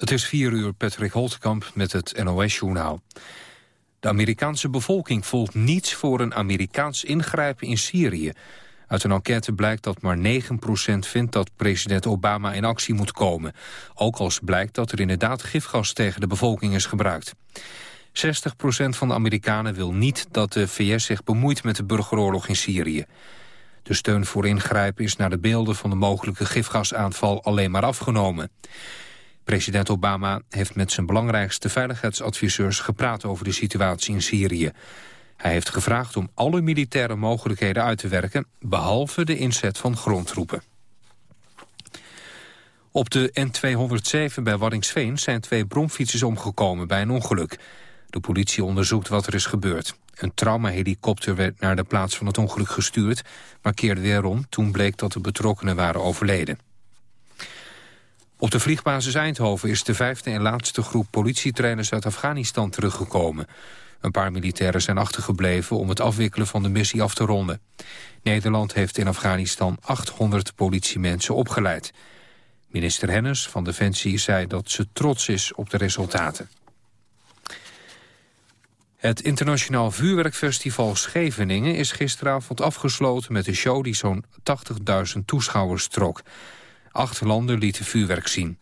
Het is vier uur, Patrick Holtkamp met het NOS-journaal. De Amerikaanse bevolking voelt niets voor een Amerikaans ingrijpen in Syrië. Uit een enquête blijkt dat maar 9% vindt dat president Obama in actie moet komen. Ook als blijkt dat er inderdaad gifgas tegen de bevolking is gebruikt. 60% van de Amerikanen wil niet dat de VS zich bemoeit met de burgeroorlog in Syrië. De steun voor ingrijpen is naar de beelden van de mogelijke gifgasaanval alleen maar afgenomen. President Obama heeft met zijn belangrijkste veiligheidsadviseurs gepraat over de situatie in Syrië. Hij heeft gevraagd om alle militaire mogelijkheden uit te werken, behalve de inzet van grondtroepen. Op de N207 bij Waddingsveen zijn twee bromfietsers omgekomen bij een ongeluk. De politie onderzoekt wat er is gebeurd. Een traumahelikopter werd naar de plaats van het ongeluk gestuurd... maar keerde weer om toen bleek dat de betrokkenen waren overleden. Op de vliegbasis Eindhoven is de vijfde en laatste groep politietrainers uit Afghanistan teruggekomen. Een paar militairen zijn achtergebleven om het afwikkelen van de missie af te ronden. Nederland heeft in Afghanistan 800 politiemensen opgeleid. Minister Hennis van Defensie zei dat ze trots is op de resultaten. Het internationaal vuurwerkfestival Scheveningen is gisteravond afgesloten met een show die zo'n 80.000 toeschouwers trok. Acht landen lieten vuurwerk zien.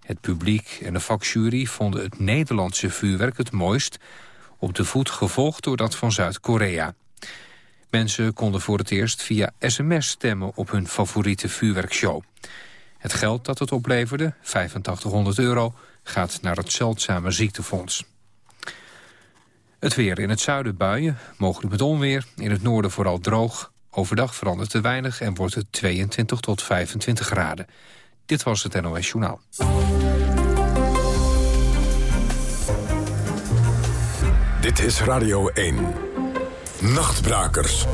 Het publiek en de vakjury vonden het Nederlandse vuurwerk het mooist... op de voet gevolgd door dat van Zuid-Korea. Mensen konden voor het eerst via sms stemmen op hun favoriete vuurwerkshow. Het geld dat het opleverde, 8500 euro, gaat naar het zeldzame ziektefonds. Het weer in het zuiden buien, mogelijk met onweer. In het noorden vooral droog. Overdag verandert te weinig en wordt het 22 tot 25 graden. Dit was het NOS Journaal. Dit is Radio 1. Nachtbrakers.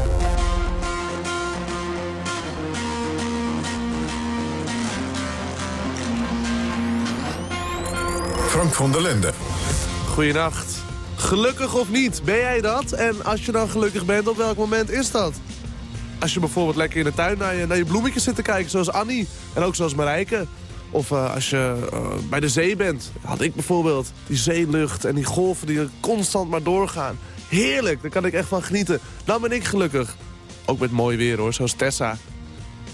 Frank van der Linden. Goedenacht. Gelukkig of niet, ben jij dat? En als je dan gelukkig bent, op welk moment is dat? Als je bijvoorbeeld lekker in de tuin naar je, naar je bloemetjes zit te kijken, zoals Annie. En ook zoals Marijke. Of uh, als je uh, bij de zee bent. Had ik bijvoorbeeld die zeelucht en die golven die constant maar doorgaan. Heerlijk, daar kan ik echt van genieten. Dan ben ik gelukkig. Ook met mooi weer hoor, zoals Tessa.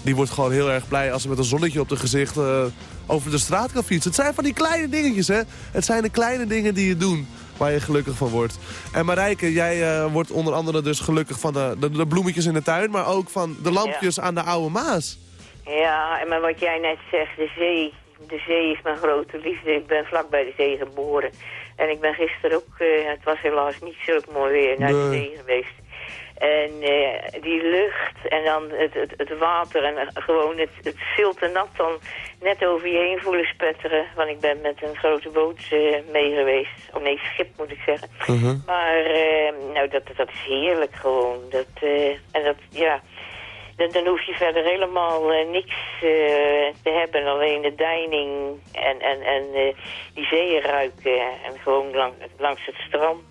Die wordt gewoon heel erg blij als ze met een zonnetje op de gezicht uh, over de straat kan fietsen. Het zijn van die kleine dingetjes, hè. Het zijn de kleine dingen die je doen waar je gelukkig van wordt. En Marijke, jij uh, wordt onder andere dus gelukkig van de, de, de, bloemetjes in de tuin... maar ook van de lampjes ja. aan de oude Maas. Ja, maar wat jij net zegt, de zee. De zee is mijn grote liefde. Ik ben vlak bij de zee geboren. En ik ben gisteren ook, uh, het was helaas niet zo mooi weer, naar nee. de zee geweest. En uh, die lucht en dan het, het, het water en uh, gewoon het, het zilte nat dan net over je heen voelen spetteren. Want ik ben met een grote boot uh, mee geweest. Oh nee, schip moet ik zeggen. Uh -huh. Maar nou, dat, dat is heerlijk gewoon. Dat, en dat, ja... Dan, dan hoef je verder helemaal uh, niks uh, te hebben. Alleen de deining en, en, en uh, die zeeën ruiken. En gewoon lang, langs het strand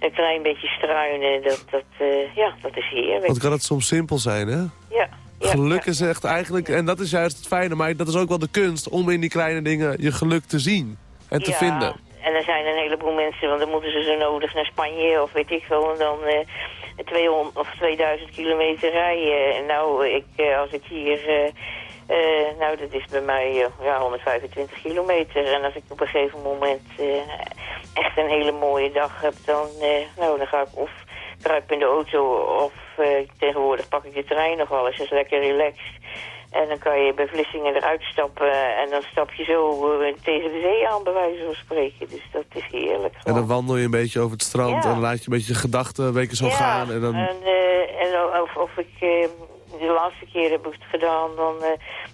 een klein beetje struinen. Dat, dat, ja, dat is heerlijk. Want kan het soms simpel zijn, hè? Ja. Ja, geluk is echt eigenlijk, en dat is juist het fijne, maar dat is ook wel de kunst om in die kleine dingen je geluk te zien en te ja, vinden. En er zijn een heleboel mensen, want dan moeten ze zo nodig naar Spanje of weet ik veel, en dan 200 of 2000 kilometer rijden. En nou, ik, uh, als ik hier, uh, nou dat is bij mij ja, 125 kilometer. En als ik op een gegeven moment echt een hele mooie dag heb, dan, nou, dan ga ik of kruip in de auto of tegenwoordig pak ik de trein nog wel eens. Dat is lekker relaxed. En dan kan je bij Vlissingen eruit stappen en dan stap je zo uh, tegen de zee aan, bij wijze van spreken. Dus dat is heerlijk. Gewoon. En dan wandel je een beetje over het strand ja. en dan laat je een beetje je gedachten een beetje zo ja. gaan. En, dan... en, uh, en of, of ik uh, de laatste keer heb het gedaan, dan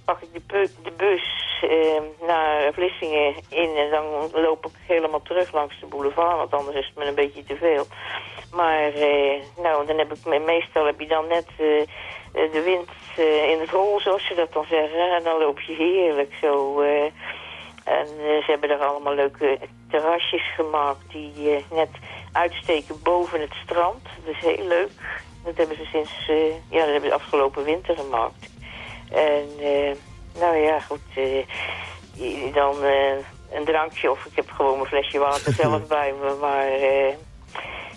pak ik de, de bus naar Vlissingen in en dan loop ik helemaal terug langs de boulevard, want anders is het me een beetje te veel. Maar nou, dan heb ik meestal heb je dan net de wind uh, in het rol, zoals ze dat dan zeggen. En dan loop je heerlijk zo. Uh, en ze hebben er allemaal leuke terrasjes gemaakt die net uitsteken boven het strand. Dat is heel leuk. Dat hebben ze sinds, ja, dat hebben ze afgelopen winter gemaakt. En nou ja, goed, dan een drankje of ik heb gewoon een flesje water zelf bij me. Maar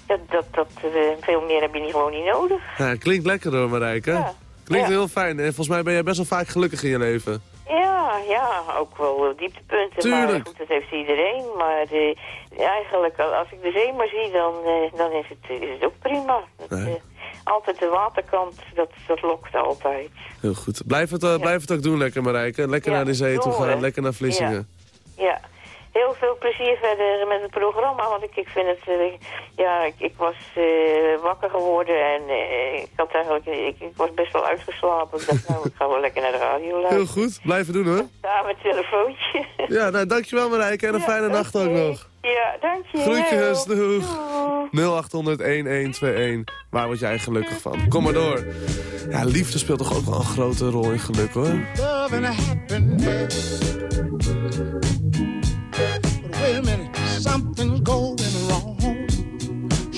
dat, dat, dat, veel meer heb je niet gewoon niet nodig. Ja, klinkt lekker hoor Marijke. Ja. Klinkt heel fijn. En volgens mij ben jij best wel vaak gelukkig in je leven. Ja, ja, ook wel dieptepunten. Tuurlijk. Maar goed, dat heeft iedereen. Maar eigenlijk, als ik de zee maar zie, dan, dan is, het, is het ook prima. Dat, altijd de waterkant, dat, dat lokt altijd. Heel goed. Blijf het, blijf het ook doen lekker Marijke. Lekker naar de zee toe gaan, lekker naar Vlissingen. ja heel veel plezier verder met het programma. Want ik, ik vind het... Uh, ja, ik, ik was uh, wakker geworden en uh, ik had eigenlijk... Ik, ik, was best wel uitgeslapen. Ik dacht, nou, ik ga wel lekker naar de radio luisteren. Heel goed. Blijven doen, hoor. Ja, met telefoontje. ja, nou, dankjewel Marijke. En een fijne nacht ook nog. Ja, dankjewel. Groetjes, doeg. 0800-1121. Waar word jij gelukkig van? Kom maar door. Ja, liefde speelt toch ook wel een grote rol in geluk, hoor. Love and happiness.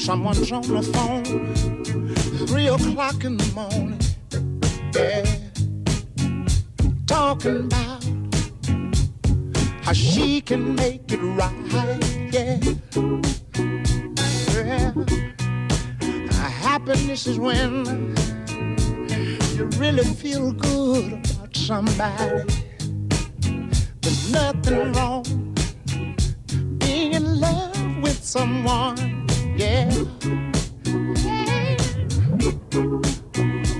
Someone's on the phone. Three o'clock in the morning. Yeah. Talking about how she can make it right. Yeah. yeah. Happiness is when you really feel good about somebody. There's nothing wrong being in love with someone. Yeah.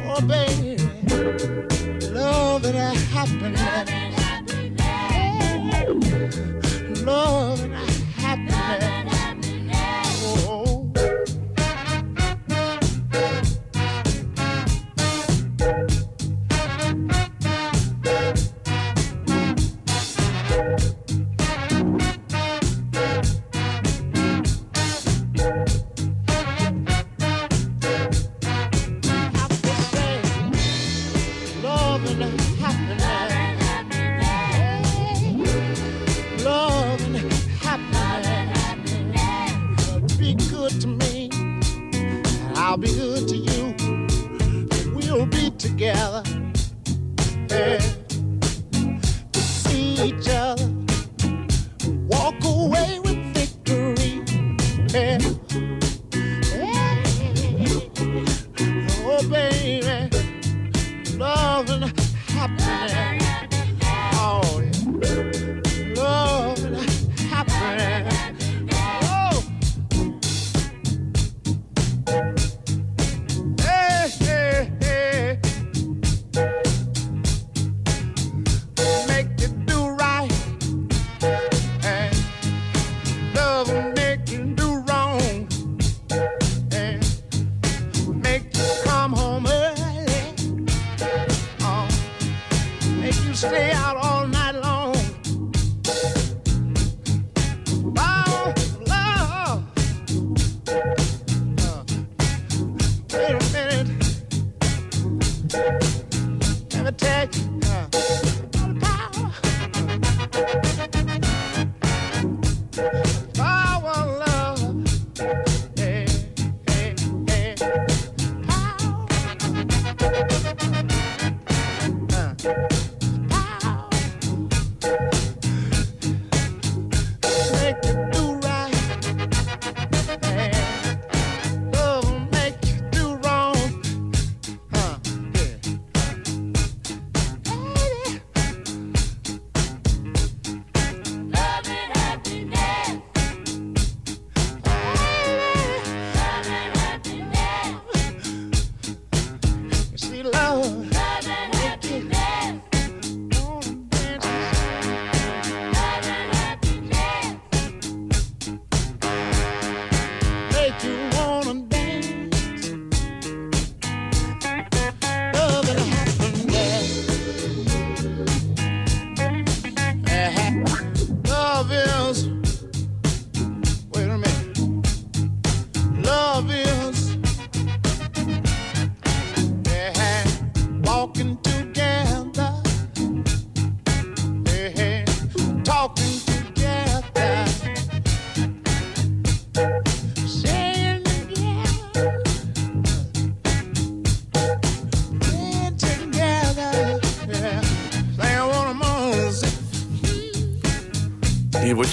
Oh, baby, love and happiness. Love and happiness.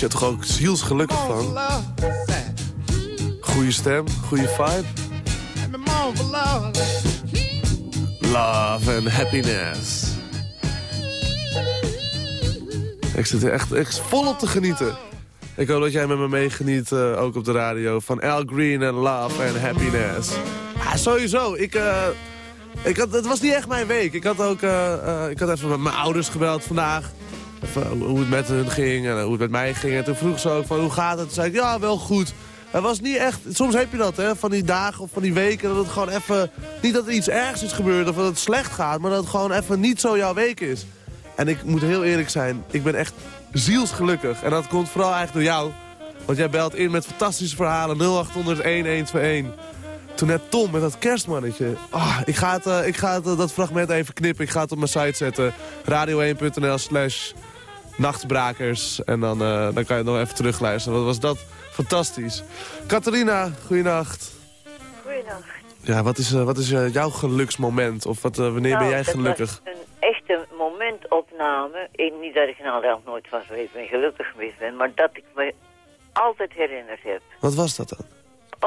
Word je toch ook zielsgelukkig van. Goeie stem, goede vibe. Love and happiness. Ik zit er echt, echt volop te genieten. Ik hoop dat jij met me meegeniet, uh, ook op de radio, van Al Green en Love and Happiness. Ah, sowieso, ik, uh, ik had, het was niet echt mijn week. Ik had ook, uh, ik had even met mijn ouders gebeld vandaag. Even hoe het met hun ging en hoe het met mij ging. En toen vroeg ze ook van, hoe gaat het? Toen zei ik, ja, wel goed. Het was niet echt... Soms heb je dat, hè, van die dagen of van die weken... dat het gewoon even... Niet dat er iets ergs is gebeurd of dat het slecht gaat... maar dat het gewoon even niet zo jouw week is. En ik moet heel eerlijk zijn, ik ben echt zielsgelukkig. En dat komt vooral eigenlijk door jou. Want jij belt in met fantastische verhalen 0800-1121. Toen net Tom met dat kerstmannetje. Oh, ik ga, het, uh, ik ga het, dat fragment even knippen. Ik ga het op mijn site zetten. radio1.nl slash nachtbrakers. En dan, uh, dan kan je nog even terugluisteren. Wat was dat fantastisch. Catharina, goeienacht. Goeienacht. Ja, wat is, wat is jouw geluksmoment? Of wat, wanneer nou, ben jij gelukkig? een echte momentopname. Ik, niet dat ik nou nooit van geweest ben, gelukkig geweest ben. Maar dat ik me altijd herinnerd heb. Wat was dat dan?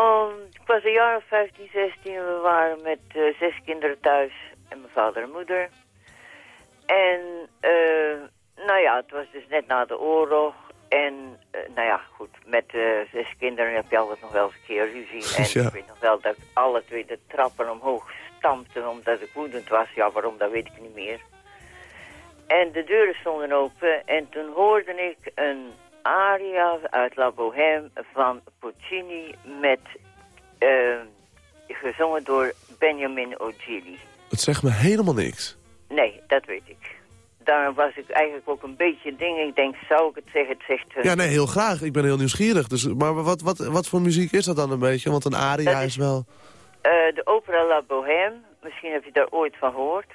Um, ik was een jaar of 15, 16. We waren met uh, zes kinderen thuis. En mijn vader en moeder. En, uh, nou ja, het was dus net na de oorlog. En, uh, nou ja, goed, met zes kinderen heb je altijd nog wel eens een keer ruzie. En ja. ik weet nog wel dat ik alle twee de trappen omhoog stampte omdat ik woedend was. Ja, waarom, dat weet ik niet meer. En de deuren stonden open en toen hoorde ik een aria uit La Bohème van Puccini met, uh, gezongen door Benjamin Ogilvy. Het zegt me helemaal niks. Nee, dat weet ik. Daar was ik eigenlijk ook een beetje ding. Ik denk, zou ik het zeggen? Het zegt... Ja, nee, heel graag. Ik ben heel nieuwsgierig. Dus, maar wat, wat, wat voor muziek is dat dan een beetje? Want een aria is, wel... Uh, de opera La Bohème. Misschien heb je daar ooit van gehoord.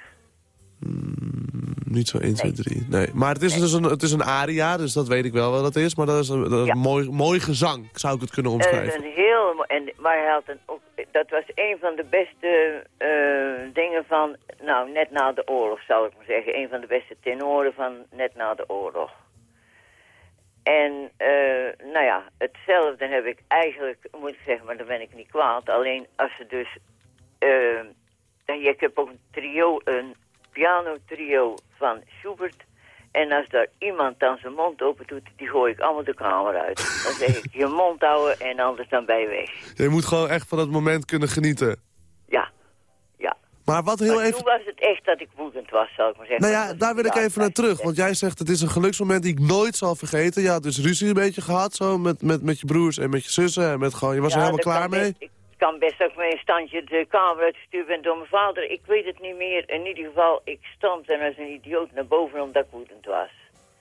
Niet zo 1, 2, 3. Nee. Maar het is Nee. dus een, het is een aria, dus dat weet ik wel wat dat is. Maar dat is een, dat is Ja. een mooi, mooi gezang, zou ik het kunnen omschrijven. een heel, en, maar hij had een, ook, dat was een van de beste eh, dingen van, nou, net na de oorlog zou ik maar zeggen. Een van de beste tenoren van net na de oorlog. En, eh, nou ja, hetzelfde heb ik eigenlijk, moet ik zeggen, maar dan ben ik niet kwaad. Alleen als ze dus, eh, ik heb ook een trio, een pianotrio van Schubert. En als daar iemand dan zijn mond open doet, die gooi ik allemaal de kamer uit. Dan zeg ik, je mond houden en anders dan bij je weg. Je moet gewoon echt van dat moment kunnen genieten. Ja, ja. Maar wat heel maar even... toen was het echt dat ik woedend was, zal ik maar zeggen. Nou ja, daar wil ik ja, even naar terug. Want jij zegt het is een geluksmoment die ik nooit zal vergeten. Je had dus ruzie een beetje gehad zo met, met, met je broers en met je zussen. En met gewoon, je was er Ja, helemaal klaar mee. best- ik kan best ook met een standje de kamer uitgestuurd ben door mijn vader. Ik weet het niet meer. In ieder geval, ik stond en als een idioot naar boven omdat ik woedend was.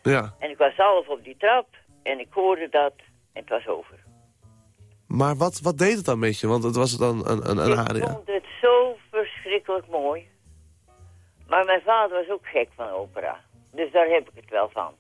Ja. En ik was half op die trap en ik hoorde dat en het was over. Maar wat, wat deed het dan met je? Want het was dan een, een, een ik aria. vond het zo verschrikkelijk mooi. Maar mijn vader was ook gek van opera. Dus daar heb ik het wel van.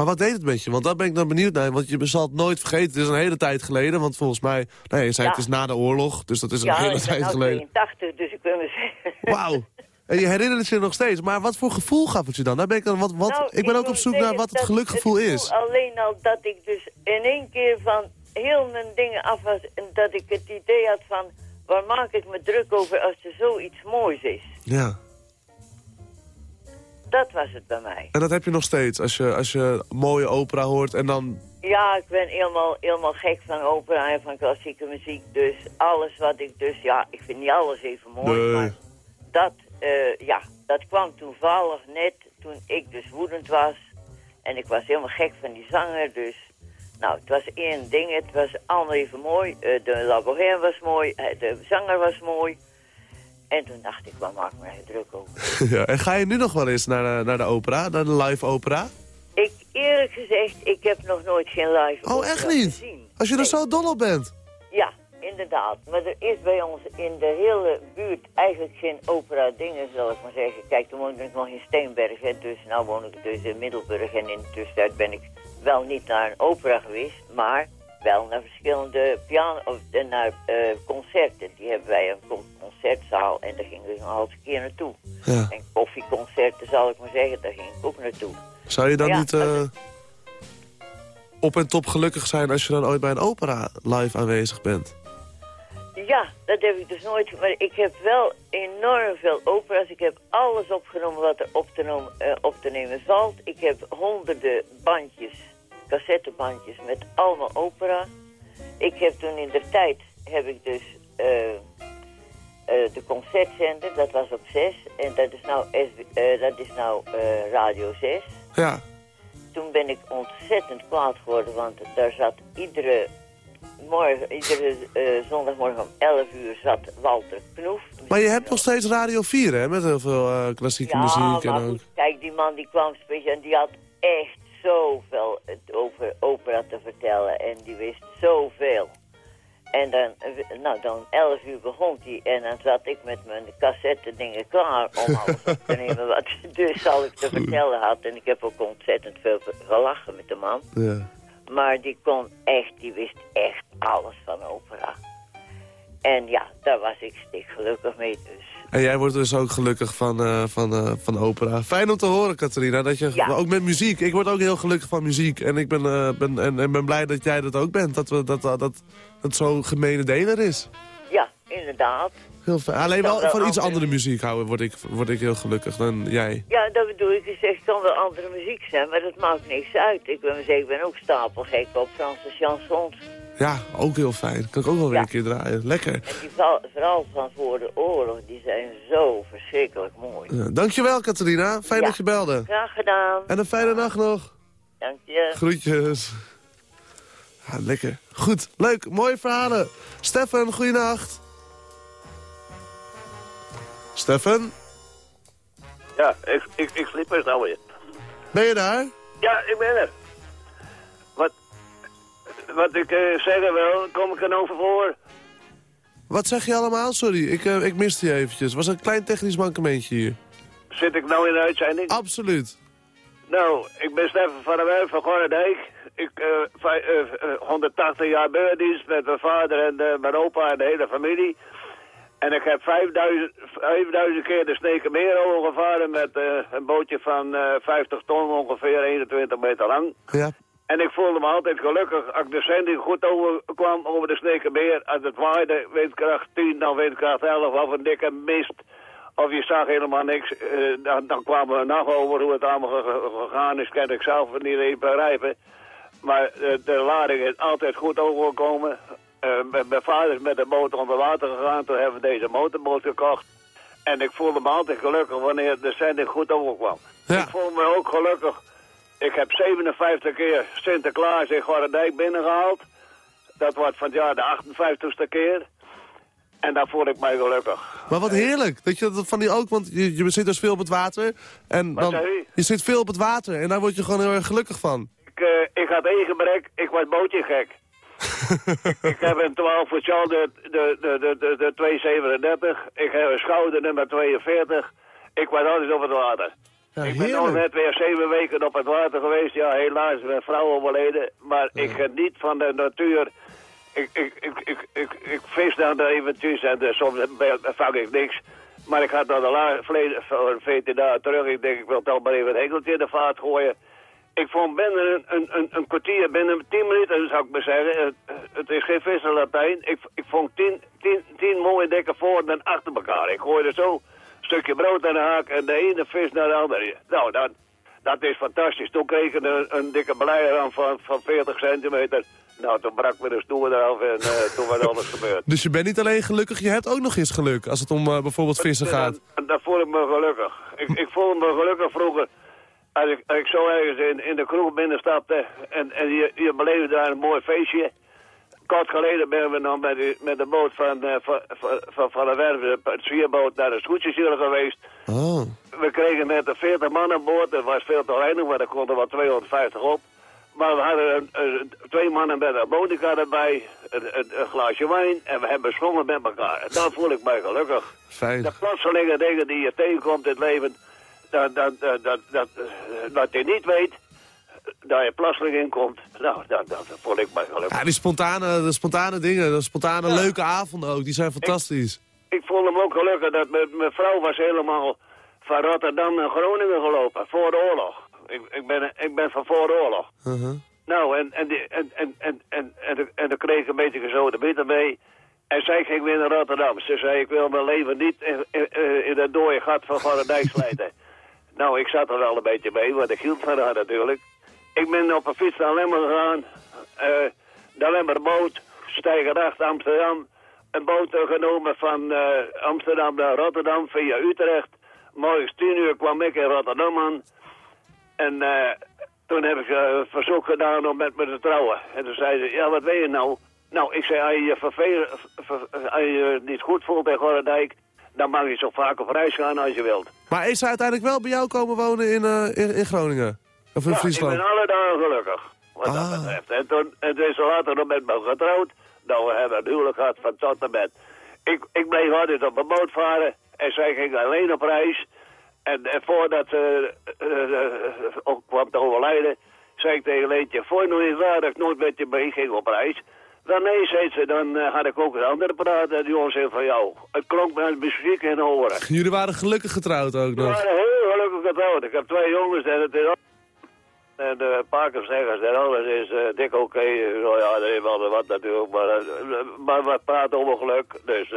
Maar wat deed het met je? Want daar ben ik dan benieuwd naar. Want je zal het nooit vergeten. Het is een hele tijd geleden. Want volgens mij... Nee, je zei Ja. het is na de oorlog. Dus dat is een ja, hele ik tijd nou geleden. 82, dus ik wil me zeggen... Wauw. En je herinnert het je nog steeds. Maar wat voor gevoel gaf het je dan? Daar ben ik, dan wat, wat, Nou, ik ben ook op zoek naar wat het gelukgevoel het is. Alleen al dat ik dus in één keer van heel mijn dingen af was... en dat ik het idee had van... waar maak ik me druk over als er zoiets moois is? Ja. Dat was het bij mij. En dat heb je nog steeds. Als je, als je mooie opera hoort en dan... Ja, ik ben helemaal, helemaal gek van opera en van klassieke muziek. Dus alles wat ik dus... Ja, ik vind niet alles even mooi, Nee. maar dat, eh, ja, dat kwam toevallig net toen ik dus woedend was. En ik was helemaal gek van die zanger, dus... Nou, het was één ding, het was allemaal even mooi. Eh, de La Bohème was mooi, eh, de zanger was mooi. En toen dacht ik, waar maak ik me eigenlijk druk over? ja. En ga je nu nog wel eens naar de, naar de opera? Naar de live opera? Ik, eerlijk gezegd, ik heb nog nooit geen live Oh, opera echt niet? gezien. Als je er zo dol op bent. Ja, inderdaad. Maar er is bij ons in de hele buurt eigenlijk geen opera dingen, zal ik maar zeggen. Kijk, toen woonde ik nog in Steenberg, hè, dus nu woon ik dus in Middelburg. En in de tussentijd ben ik wel niet naar een opera geweest, maar wel naar verschillende piano of eh, naar eh, concerten. Die hebben wij een concertzaal en daar gingen we nog een keer naartoe. Ja. En koffieconcerten, zal ik maar zeggen, daar ging ik ook naartoe. Zou je dan Ja, niet... eh, op en top gelukkig zijn als je dan ooit bij een opera live aanwezig bent? Ja, dat heb ik dus nooit. Maar ik heb wel enorm veel opera's. Ik heb alles opgenomen wat er op te, eh, op te nemen valt. Ik heb honderden bandjes, cassettebandjes met allemaal opera. Ik heb toen in de tijd, heb ik dus eh, de concertzender, dat was op 6. En dat is nou, eh, dat is nou eh, Radio 6. Ja. Toen ben ik ontzettend kwaad geworden, want daar zat iedere morgen, iedere eh, zondagmorgen om 11 uur zat Walter Knoef. Maar je hebt nog steeds Radio 4, hè? Met heel veel eh, klassieke ja, muziek en ook... kijk, die man die kwam speciaal en die had echt zoveel over opera te vertellen en die wist zoveel. En dan, nou, dan 11 uur begon hij en dan zat ik met mijn cassette dingen klaar om alles op te nemen wat dus al ik te vertellen had. En ik heb ook ontzettend veel gelachen met de man. Ja. Maar die kon echt, die wist echt alles van opera. En ja, daar was ik stik gelukkig mee dus. En jij wordt dus ook gelukkig van, eh, van, eh, van opera. Fijn om te horen, Catharina. Dat je, Ja. Ook met muziek. Ik word ook heel gelukkig van muziek. En ik ben, eh, ben, en, en ben blij dat jij dat ook bent. Dat we, dat, dat, dat zo'n gemene deler is. Ja, inderdaad. Heel fijn. Alleen wel van iets andere muziek houden word ik, word ik heel gelukkig dan jij. Ja, dat bedoel ik. Ik zeg, het kan wel andere muziek zijn, maar dat maakt niks uit. Ik ben, ik ben ook stapelgek op Franse chansons. Ja, ook heel fijn. Kan ik ook wel weer Ja. een keer draaien. Lekker. En die vooral van voor de oorlog, die zijn zo verschrikkelijk mooi. Ja, dankjewel, Catharina. Fijn Ja. dat je belde. Graag gedaan. En een fijne nacht nog. Dank je. Groetjes. Ja, lekker. Goed, leuk. Mooie verhalen. Stefan, goeienacht. Stefan, Ja, ik, ik, ik sliep er nou weer. ben je daar? Ja, ik ben er. Wat, wat ik eh, zeggen wil, kom ik er nou voor? Wat zeg je allemaal? Sorry, ik, eh, ik miste je eventjes. was een klein technisch mankementje hier. Zit ik nou in de uitzending? Absoluut. Nou, ik ben Stefan van der Werf van Gorredijk. Ik, eh, vij- eh, eh, 180 jaar beurdienst met mijn vader en mijn opa en de hele familie. En ik heb 5000, 5000 keer de Snekenmeer overgevaren met een bootje van eh 50 ton, ongeveer 21 meter lang. Ja. En ik voelde me altijd gelukkig als ik de zending goed overkwam over de Snekenmeer. Als het waaide, windkracht 10, dan windkracht 11, of een dikke mist. Of je zag helemaal niks. eh, dan, dan kwamen we nog over hoe het allemaal ge- ge- gegaan is. Kan ik zelf niet even begrijpen. Maar eh, de lading is altijd goed overgekomen. Eh, mijn mijn vader is met de boot onder water gegaan. Toen hebben we deze motorboot gekocht. En ik voelde me altijd gelukkig wanneer de zending goed overkwam. Ja. Ik voel me ook gelukkig. Ik heb 57 keer Sinterklaas in Gorredijk binnengehaald. Dat wordt van het jaar de 58ste keer. En daar voel ik mij gelukkig. Maar wat heerlijk. Dat je dat van die ook, want je, je zit dus veel op het water. En Wat dan, je zit veel op het water en daar word je gewoon heel erg gelukkig van. Ik, eh, ik had één gebrek, ik was bootje gek. ik heb een 12 voet Charles de, de, de, de, de, de 237. Ik heb een schouder nummer 42. Ik was altijd op het water. Ja, ik ben heerlijk. net weer zeven weken op het water geweest. Ja, helaas mijn vrouw overleden. Maar ik geniet van de natuur. Ik, ik, ik, ik, ik, vis dan de eventjes en de, soms vang ik niks. Maar ik had dan de la- verleden, voor 14 dagen terug. Ik denk, ik wil toch maar even een enkeltje in de vaart gooien. Ik vond binnen een, een, een, kwartier, binnen 10 minuten zou ik maar zeggen. Het, is geen vissen Latijn. Ik, ik vond 10 tien, tien mooie dikke voor en achter elkaar. Ik gooide zo een stukje brood aan de haak en de ene vis naar de andere. Nou, dat, dat is fantastisch. Toen kreeg ik een, dikke bleier aan van, van 40 centimeter. Nou, toen brak me de stoel eraf en eh, toen was alles gebeurd. Dus je bent niet alleen gelukkig, je hebt ook nog eens geluk als het om eh, bijvoorbeeld vissen gaat. En daar voel ik me gelukkig. Ik, ik voel me gelukkig vroeger. Als ik, als ik zo ergens in, in de kroeg binnenstapte en, en je, je beleefde daar een mooi feestje. Kort geleden ben we nog met, de- met de boot van, eh, van, van, van, de Werven, het zwierboot, naar de Scootjesjullen geweest. Oh. We kregen net een 40 man aan boord. Dat was veel te weinig, maar er konden wel 250 op. Maar we hadden een, een- twee mannen met een bonica erbij, een, glaasje wijn en we hebben gezongen met elkaar. En dan voel ik mij gelukkig. Fijn. De plotselinge dingen die je tegenkomt in het leven, dat, dat, dat, dat, dat, eh, je niet weet, dat je plotseling inkomt, nou, dat, dat voel ik mij gelukkig. Ja, die spontane, de spontane dingen, de spontane Ja. leuke avonden ook, die zijn fantastisch. Ik voel hem ook gelukkig dat mijn, mijn vrouw was helemaal van Rotterdam naar Groningen gelopen, voor de oorlog. Ik, ik, ben, ik ben van voor de oorlog. Uh-huh. Nou, en, en, die, en, en, en, en, en, en dan kreeg ik een beetje gezoden bitter mee. En zij ging weer naar Rotterdam. Ze zei, ik wil mijn leven niet in, in, in dat dode gat van Van Dijk slijten. nou, ik zat er wel een beetje mee, want ik hield van haar natuurlijk. Ik ben op een fiets naar Lemmer gegaan. Uh, de Lemmerboot, stijger 8 Amsterdam. Een boot genomen van uh, Amsterdam naar Rotterdam via Utrecht. Morgens 10 uur kwam ik in Rotterdam aan. En uh, toen heb ik uh, verzoek gedaan om met me te trouwen. En toen zei ze, ja, wat weet je nou? Nou, ik zei, als je je, vervelen, als je niet goed voelt in Gorredijk... dan mag je zo vaak op reis gaan als je wilt. Maar is ze uiteindelijk wel bij jou komen wonen in, uh, in, in, Groningen? Of in ja, Friesland? ik ben alle dagen gelukkig, wat ah. dat betreft. En toen en toen is ze later nog met me getrouwd. Nou, we hebben een huwelijk gehad van tot en met. Ik, ik bleef altijd op een boot varen en zij ging alleen op reis... En, en voordat ze uh, uh, kwam te overlijden, zei ik tegen Leentje, voor je nog eens dat ik nooit met je mee ging op reis. Dan nee, zei ze, dan uh, had ik ook een andere praat en die zei van jou. Het klonk met muziek in de oren. Jullie waren gelukkig getrouwd ook nog? We waren heel gelukkig getrouwd. Ik heb twee jongens en het is en de parkerzeggers en alles is uh, dik oké. Okay. Nou ja, er is wel wat natuurlijk, maar, maar we praten over geluk. Dus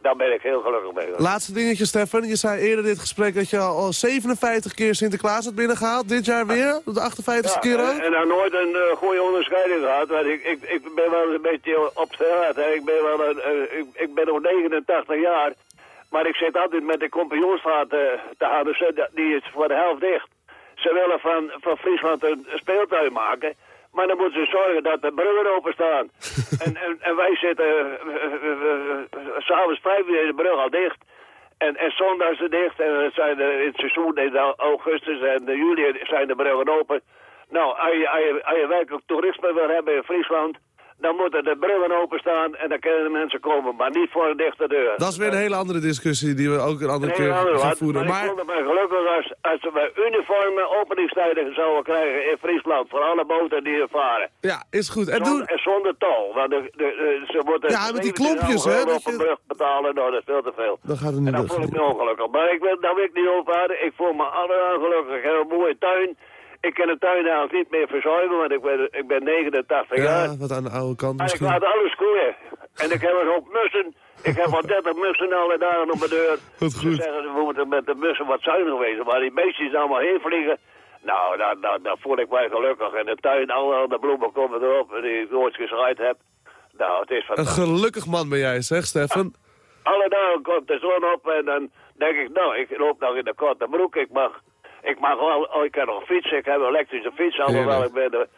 daar ben ik heel gelukkig mee. Laatste dingetje, Stefan. Je zei eerder dit gesprek dat je al 57 keer Sinterklaas had binnengehaald. Dit jaar weer? De 58 ja, keer ook? En, en dan nooit een uh, goede onderscheiding gehad. Want ik, ik, ik ben wel een beetje op straat. Hè. Ik ben wel een, uh, ik, ik, ben nog 89 jaar. Maar ik zit altijd met de kampioensvaart uh, te houden. Dus die is voor de helft dicht. Ze willen van, van Friesland een speeltuin maken. Maar dan moeten ze zorgen dat de bruggen openstaan. en, en, en wij zitten uh, uh, s'avonds vijf uur de brug al dicht. En, en zondag is het dicht. En het zijn de, in het seizoen in augustus en juli zijn de bruggen open. Nou, als je, als je, als je werkelijk toerisme wil hebben in Friesland dan moeten de bruggen openstaan en dan kunnen de mensen komen, maar niet voor een dichte deur. Dat is weer een hele andere discussie die we ook een andere keer gaan voeren. Maar, ik vond het gelukkig als, als we uniforme openingstijden zouden krijgen in Friesland, voor alle boten die er varen. Ja, is goed. En, zonder, zonder tol, want de, de, ze moeten ja, met die klompjes, hè, dat op een brug betalen, nou dat is veel te veel. Dan gaat het niet en dan voel ik me ongelukkig. Maar ik wil, daar wil ik niet over Ik voel me alle gelukkig. Ik heb een mooie tuin. Ik kan de tuin eigenlijk niet meer verzorgen, want ik ben, ik ben 89 ja, jaar. Ja, wat aan de oude kant misschien. En ik laat alles koeien. En ik heb een hoop mussen. Ik heb al 30 mussen alle dagen op mijn deur. Wat goed. Ze zeggen, we moeten met de mussen wat zuinig wezen. Maar die beestjes allemaal heen vliegen. Nou, daar, daar, daar voel ik mij gelukkig. En de tuin, alle de bloemen komen erop die ik nooit gezaaid heb. Nou, het is fantastisch. Een gelukkig man ben jij, zeg Stefan. Alle dagen komt de zon op en dan denk ik, nou, ik loop nog in de korte broek. Ik mag ik mag wel, oh, ik kan nog fietsen, ik heb een elektrische fiets, alhoewel ik ben de,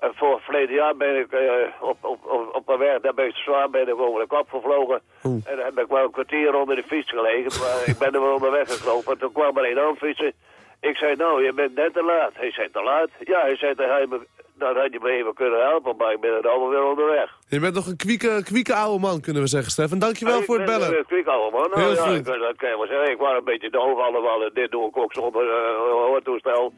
voor verleden jaar ben ik uh, op, op, op, een weg, daar ben ik zwaar ben ik over de kop gevlogen. Oeh. En dan heb ik wel een kwartier onder de fiets gelegen, maar ik ben er wel onderweg geklopen. Toen kwam er een aan fietsen. Ik zei, nou, je bent net te laat. Hij zei, te laat? Ja, hij zei, dan had je, dan had je me even kunnen helpen, maar ik ben er allemaal weer onderweg. Je bent nog een kwieke, kwieke oude man, kunnen we zeggen, Stefan. Dankjewel voor het bellen. Ik ben een kwieke oude man. Nou, Heel ja. Ik, dat kan je wel zeggen. Ik was een beetje doof, allemaal. Dit doe ik ook zonder uh, hoortoestel.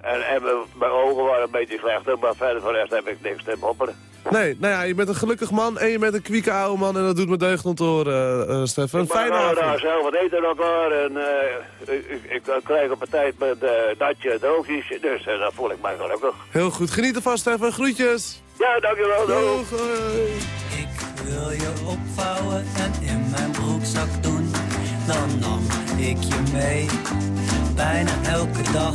En, en mijn ogen waren een beetje slechter, maar verder voor de rest heb ik niks te mopperen. Nee, nou ja, je bent een gelukkig man en je bent een kwieke oude man en dat doet me deugd om te horen, uh, Stefan. Fijne avond. Ik daar zelf wat eten nog waar en uh, ik, ik, ik, krijg op een tijd met uh, datje droogjes, dus uh, dan voel ik mij gelukkig. Heel goed, geniet ervan Stefan, groetjes. Ja, dankjewel. Doeg. Ik wil je opvouwen en in mijn broekzak doen, dan nam ik je mee, bijna elke dag.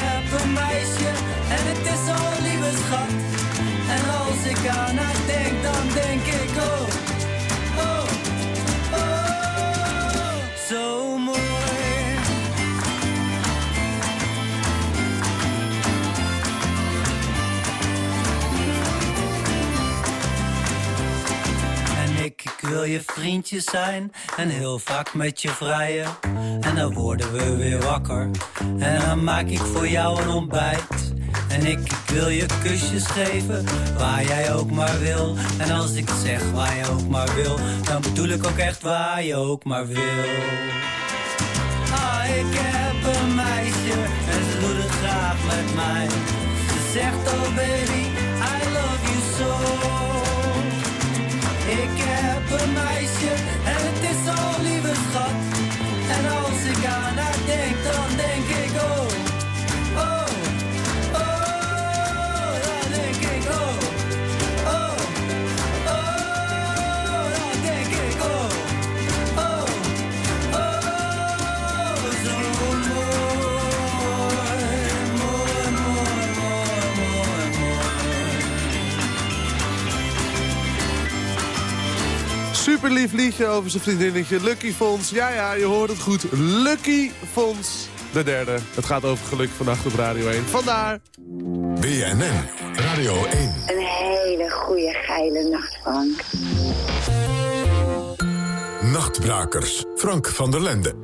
een meisje en het is al lieve schat. En als ik aan haar denk, dan denk ik oh, oh, oh, zo mooi. En ik, ik wil je vriendje zijn en heel vaak met je vrijen. En dan worden we weer wakker en dan maak ik voor jou een ontbijt. En ik, wil je kusjes geven waar jij ook maar wil. En als ik zeg waar je ook maar wil, dan bedoel ik ook echt waar je ook maar wil. Ah, ik heb een meisje en ze doet het graag met mij. Ze zegt oh baby, I love you so. Ik heb een meisje lief liedje over zijn vriendinnetje Lucky Fons. Ja, ja, je hoort het goed. Lucky Fons, de derde. Het gaat over geluk vannacht op Radio 1. Vandaar. BNN, Radio 1. Een hele goede geile nacht, Frank. Nachtbrakers, Frank van der Lende.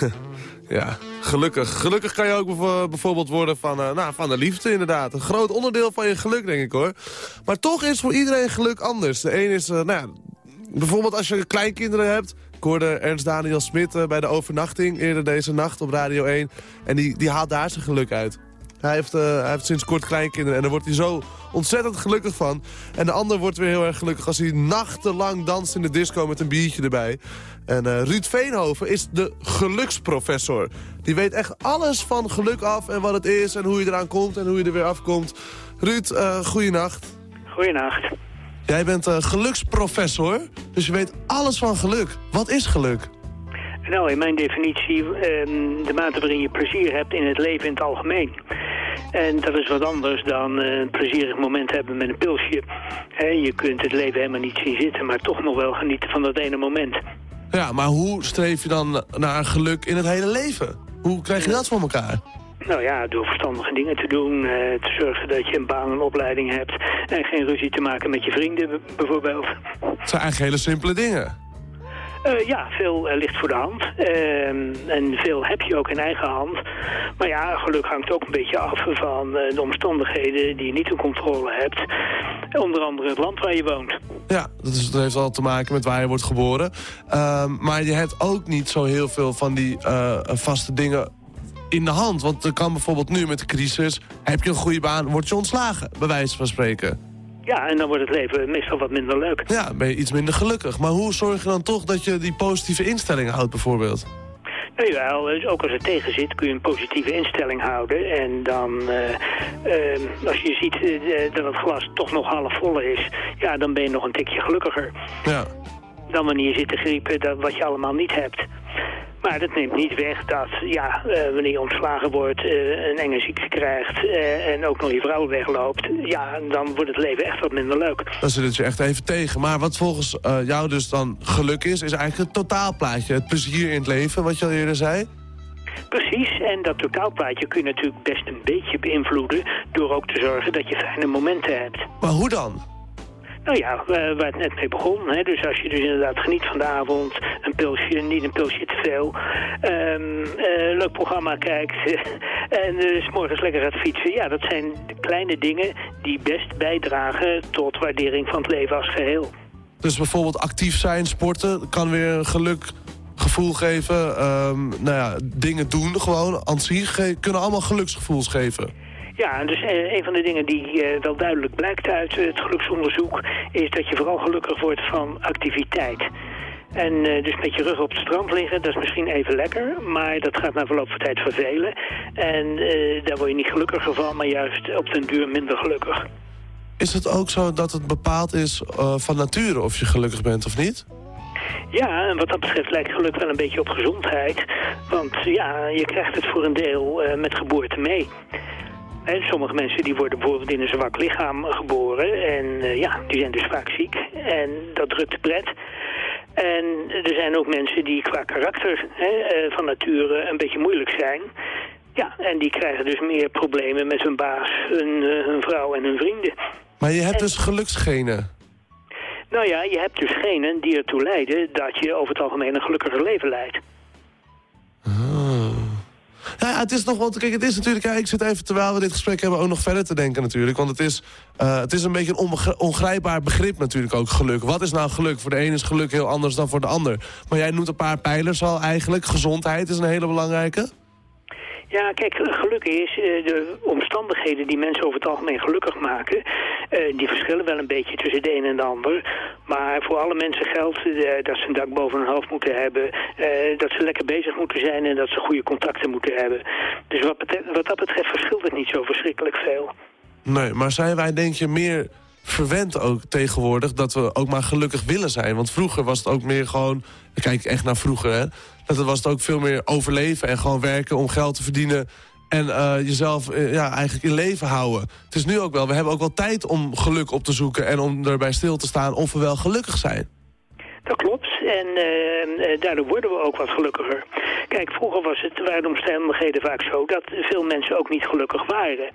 Ja, gelukkig. Gelukkig kan je ook bijvoorbeeld worden van, eh, nou, van de liefde inderdaad. Een groot onderdeel van je geluk, denk ik hoor. Maar toch is voor iedereen geluk anders. De een is, eh, nou ja, bijvoorbeeld als je kleinkinderen hebt. Ik hoorde Ernst Daniel Smit eh, bij de overnachting eerder deze nacht op Radio 1. En die, die haalt daar zijn geluk uit. Hij heeft, eh, hij heeft sinds kort kleinkinderen en daar wordt hij zo ontzettend gelukkig van. En de ander wordt weer heel erg gelukkig als hij nachtenlang danst in de disco met een biertje erbij. En eh, Ruud Veenhoven is de geluksprofessor. Die weet echt alles van geluk af en wat het is en hoe je eraan komt en hoe je er weer afkomt. Ruud, uh, goeienacht. Goeienacht. Jij bent eh, geluksprofessor, dus je weet alles van geluk. Wat is geluk? Nou, in mijn definitie ehm, de mate waarin je plezier hebt in het leven in het algemeen. En dat is wat anders dan eh, een plezierig moment hebben met een pilsje. Hè, je kunt het leven helemaal niet zien zitten, maar toch nog wel genieten van dat ene moment. Ja, maar hoe streef je dan naar geluk in het hele leven? Hoe krijg je dat voor elkaar? Nou ja, door verstandige dingen te doen, eh, te zorgen dat je een baan en opleiding hebt... en geen ruzie te maken met je vrienden bijvoorbeeld. Het zijn eigenlijk hele simpele dingen. Eh, ja, veel eh, ligt voor de hand. Ehm, en veel heb je ook in eigen hand. Maar ja, geluk hangt ook een beetje af van de omstandigheden die je niet in controle hebt. Onder andere het land waar je woont. Ja, dat, is, dat heeft al te maken met waar je wordt geboren. Ehm, maar je hebt ook niet zo heel veel van die vaste dingen in de hand. Want er kan bijvoorbeeld nu met de crisis... heb je een goede baan, word je ontslagen, bij wijze van spreken. Ja, en dan wordt het leven meestal wat minder leuk. Ja, ben je iets minder gelukkig. Maar hoe zorg je dan toch dat je die positieve instelling houdt bijvoorbeeld? Nou jawel, dus ook als het tegen zit kun je een positieve instelling houden. En dan, eh, eh, als je ziet eh, dat het glas toch nog half vol is... ja, dan ben je nog een tikje gelukkiger. Ja. dan wanneer je zit te griepen, dat, wat je allemaal niet hebt. Maar dat neemt niet weg dat, ja, eh, wanneer je ontslagen wordt, eh, een enge ziekte krijgt eh, en ook nog je vrouw wegloopt, ja, dan wordt het leven echt wat minder leuk. Dan zit het je echt even tegen. Maar wat volgens jou dus dan geluk is, is eigenlijk het totaalplaatje. Het plezier in het leven, wat je al eerder zei. Precies, en dat totaalplaatje kun je natuurlijk best een beetje beïnvloeden door ook te zorgen dat je fijne momenten hebt. Maar hoe dan? Nou ja, waar het net mee begon. Hè? Dus als je dus inderdaad geniet van de avond, een pilsje, niet een pilsje te veel. eh, leuk programma kijkt en dus morgens lekker gaat fietsen. Ja, dat zijn kleine dingen die best bijdragen tot waardering van het leven als geheel. Dus bijvoorbeeld actief zijn, sporten, kan weer geluk gevoel geven. Ehm, nou ja, dingen doen gewoon, aan kunnen allemaal geluksgevoels geven. Ja, dus eh, een van de dingen die eh, wel duidelijk blijkt uit het geluksonderzoek... is dat je vooral gelukkig wordt van activiteit. En eh, dus met je rug op het strand liggen, dat is misschien even lekker... maar dat gaat na verloop van tijd vervelen. En daar word je niet gelukkiger van, maar juist op den duur minder gelukkig. Is het ook zo dat het bepaald is van nature of je gelukkig bent of niet? Ja, en wat dat betreft lijkt geluk wel een beetje op gezondheid. Want ja, je krijgt het voor een deel met geboorte mee. En sommige mensen die worden bijvoorbeeld in een zwak lichaam geboren. En uh, ja, die zijn dus vaak ziek. En dat drukt de pret. En er zijn ook mensen die qua karakter hè, uh, van nature een beetje moeilijk zijn. Ja, en die krijgen dus meer problemen met hun baas, hun, hun vrouw en hun vrienden. Maar je hebt en... dus geluksgenen. Nou ja, je hebt dus genen die ertoe leiden dat je over het algemeen een gelukkiger leven leidt. Ja, het is nog wat. Kijk, het is natuurlijk. Ik zit even terwijl we dit gesprek hebben ook nog verder te denken natuurlijk. Want het is, uh, het is een beetje een ongrijpbaar begrip natuurlijk ook geluk. Wat is nou geluk? Voor de ene is geluk heel anders dan voor de ander. Maar jij noemt een paar pijlers al eigenlijk. Gezondheid is een hele belangrijke. Ja, kijk, geluk is uh, de omstandigheden die mensen over het algemeen gelukkig maken. Uh, die verschillen wel een beetje tussen de een en de ander. Maar voor alle mensen geldt uh, dat ze een dak boven hun hoofd moeten hebben. dat ze lekker bezig moeten zijn en dat ze goede contacten moeten hebben. Dus wat, wat dat betreft verschilt het niet zo verschrikkelijk veel. Nee, maar zijn wij denk je meer verwend ook tegenwoordig dat we ook maar gelukkig willen zijn. Want vroeger was het ook meer gewoon... Kijk echt naar vroeger, hè. Dat was het ook veel meer overleven en gewoon werken om geld te verdienen... en uh, jezelf uh, ja, eigenlijk in leven houden. Het is nu ook wel, we hebben ook wel tijd om geluk op te zoeken... en om erbij stil te staan of we wel gelukkig zijn. Dat klopt. En uh, daardoor worden we ook wat gelukkiger. Kijk, vroeger was het, waren de omstandigheden vaak zo dat veel mensen ook niet gelukkig waren.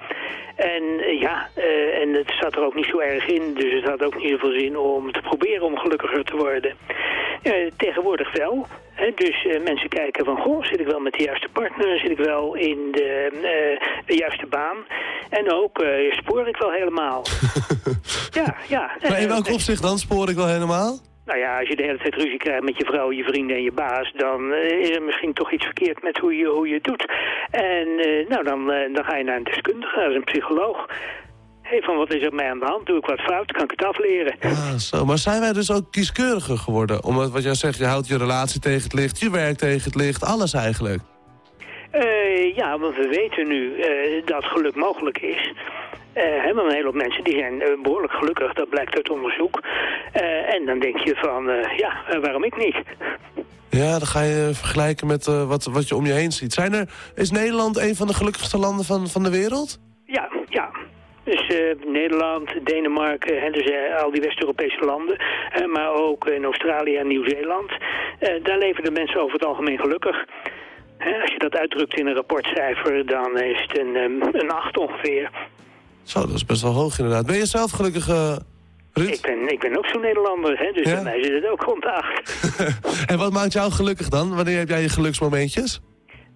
En uh, ja, uh, en het zat er ook niet zo erg in. Dus het had ook niet zoveel zin om te proberen om gelukkiger te worden. tegenwoordig wel. Hè, dus mensen kijken van, goh, zit ik wel met de juiste partner? Zit ik wel in de, de juiste baan? En ook, spoor ik wel helemaal? ja, ja. Maar in welk opzicht dan spoor ik wel helemaal? Nou ja, als je de hele tijd ruzie krijgt met je vrouw, je vrienden en je baas... dan uh, is er misschien toch iets verkeerd met hoe je, hoe je het doet. En uh, nou, dan, uh, dan ga je naar een deskundige, naar een psycholoog. Hey, van wat is er mij aan de hand? Doe ik wat fout? Kan ik het afleren? Ah, zo. Maar zijn wij dus ook kieskeuriger geworden? Omdat wat jij zegt, je houdt je relatie tegen het licht, je werk tegen het licht, alles eigenlijk. Ja, want we weten nu dat geluk mogelijk is. Hebben een hele hoop mensen die zijn uh, behoorlijk gelukkig, dat blijkt uit onderzoek. Uh, en dan denk je van, ja, waarom ik niet? Ja, dan ga je vergelijken met wat, wat je om je heen ziet. Zijn er, is Nederland een van de gelukkigste landen van, van de wereld? Ja, ja. Dus Nederland, Denemarken, en dus al die West-Europese landen, maar ook in Australië en Nieuw-Zeeland. daar leven de mensen over het algemeen gelukkig. als je dat uitdrukt in een rapportcijfer, dan is het een, een 8 ongeveer. Zo, dat is best wel hoog inderdaad. Ben je zelf gelukkig, uh? Ik ben, ik ben ook zo'n Nederlander, hè, dus ja? bij mij zit het ook rond de acht. en wat maakt jou gelukkig dan? Wanneer heb jij je geluksmomentjes?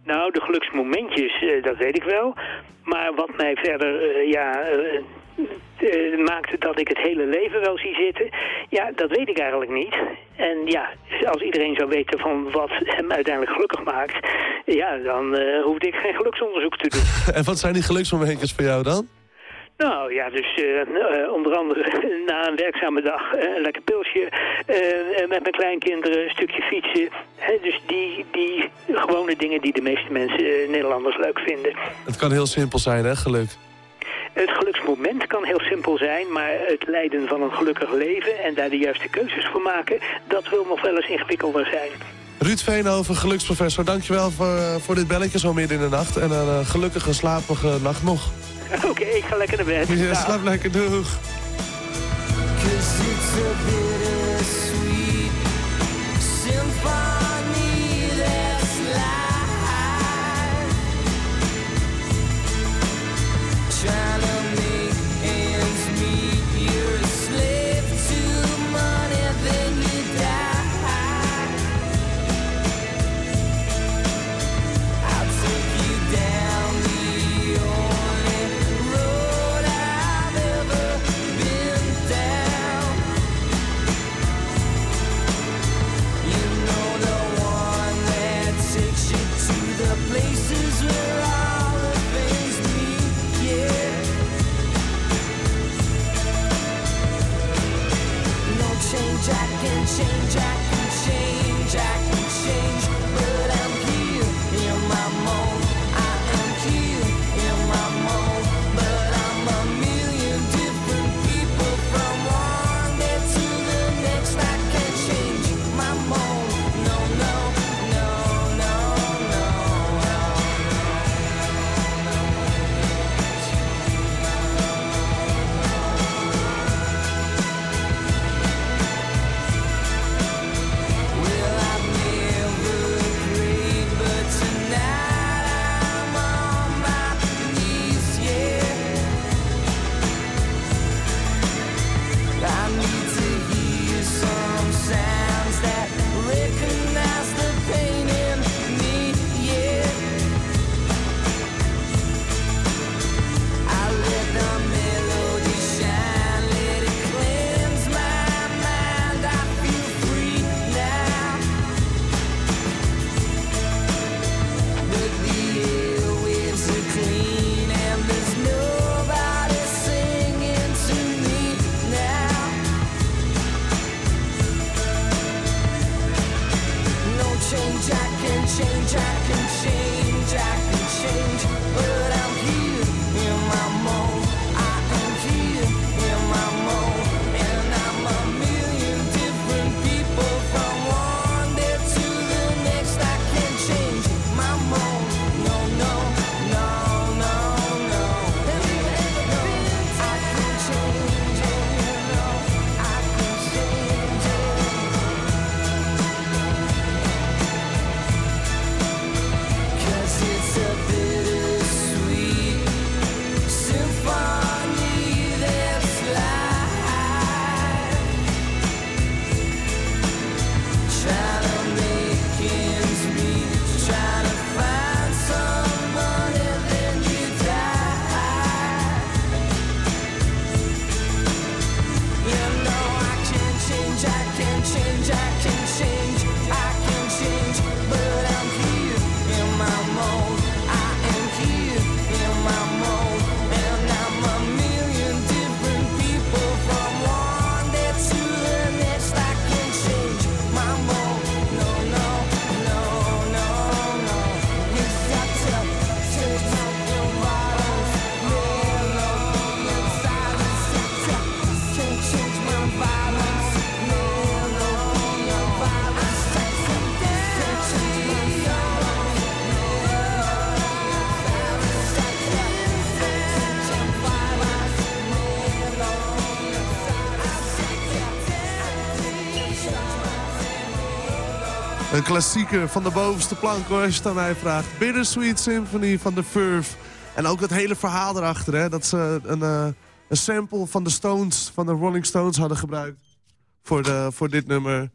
Nou, de geluksmomentjes, uh, dat weet ik wel. Maar wat mij verder, uh, ja... Uh, maakte dat ik het hele leven wel zie zitten. Ja, dat weet ik eigenlijk niet. En ja, als iedereen zou weten van wat hem uiteindelijk gelukkig maakt... ja, dan uh, hoefde ik geen geluksonderzoek te doen. en wat zijn die geluksmomentjes voor jou dan? Nou ja, dus uh, uh, onder andere na een werkzame dag uh, een lekker pilsje met mijn kleinkinderen, een stukje fietsen. Dus die, die gewone dingen die de meeste mensen Nederlanders leuk vinden. Het kan heel simpel zijn, hè, geluk? Het geluksmoment kan heel simpel zijn, maar het leiden van een gelukkig leven en daar de juiste keuzes voor maken, dat wil nog wel eens ingewikkelder zijn. Ruud Veenhoven, geluksprofessor, dankjewel voor, voor dit belletje zo midden in de nacht. En een gelukkige, slapige nacht nog. Oké, okay, ik ga lekker naar bed. Ja, slaap lekker, doeg. Change, Een klassieker van de bovenste plank als je het aan mij vraagt. Bittersweet Symphony van The Verve. En ook het hele verhaal erachter, hè. Dat ze een, uh, een sample van de Stones, van de Rolling Stones hadden gebruikt. Voor, de, voor dit nummer.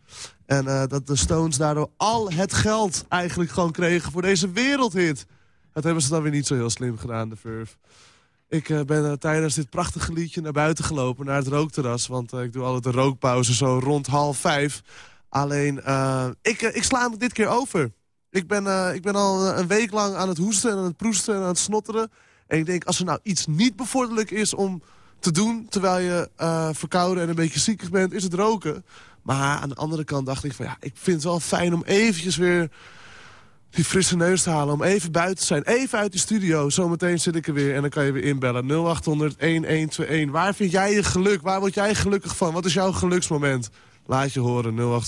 En uh, dat de Stones daardoor al het geld eigenlijk gewoon kregen voor deze wereldhit. Dat hebben ze dan weer niet zo heel slim gedaan, de Verve. Ik uh, ben tijdens dit prachtige liedje naar buiten gelopen, naar het rookterras. Want ik doe altijd de rookpauze zo rond half vijf. Alleen, ik, ik sla hem dit keer over. Ik ben, ik ben al een week lang aan het hoesten en aan het proesten en aan het snotteren. En ik denk, als er nou iets niet bevorderlijk is om te doen... terwijl je verkouden en een beetje ziekig bent, is het roken. Maar aan de andere kant dacht ik van, ja, ik vind het wel fijn om eventjes weer die frisse neus te halen. Om even buiten te zijn. Even uit de studio. Zometeen zit ik er weer en dan kan je weer inbellen. 0800-1121. Waar vind jij je geluk? Waar word jij gelukkig van? Wat is jouw geluksmoment? Laat je horen.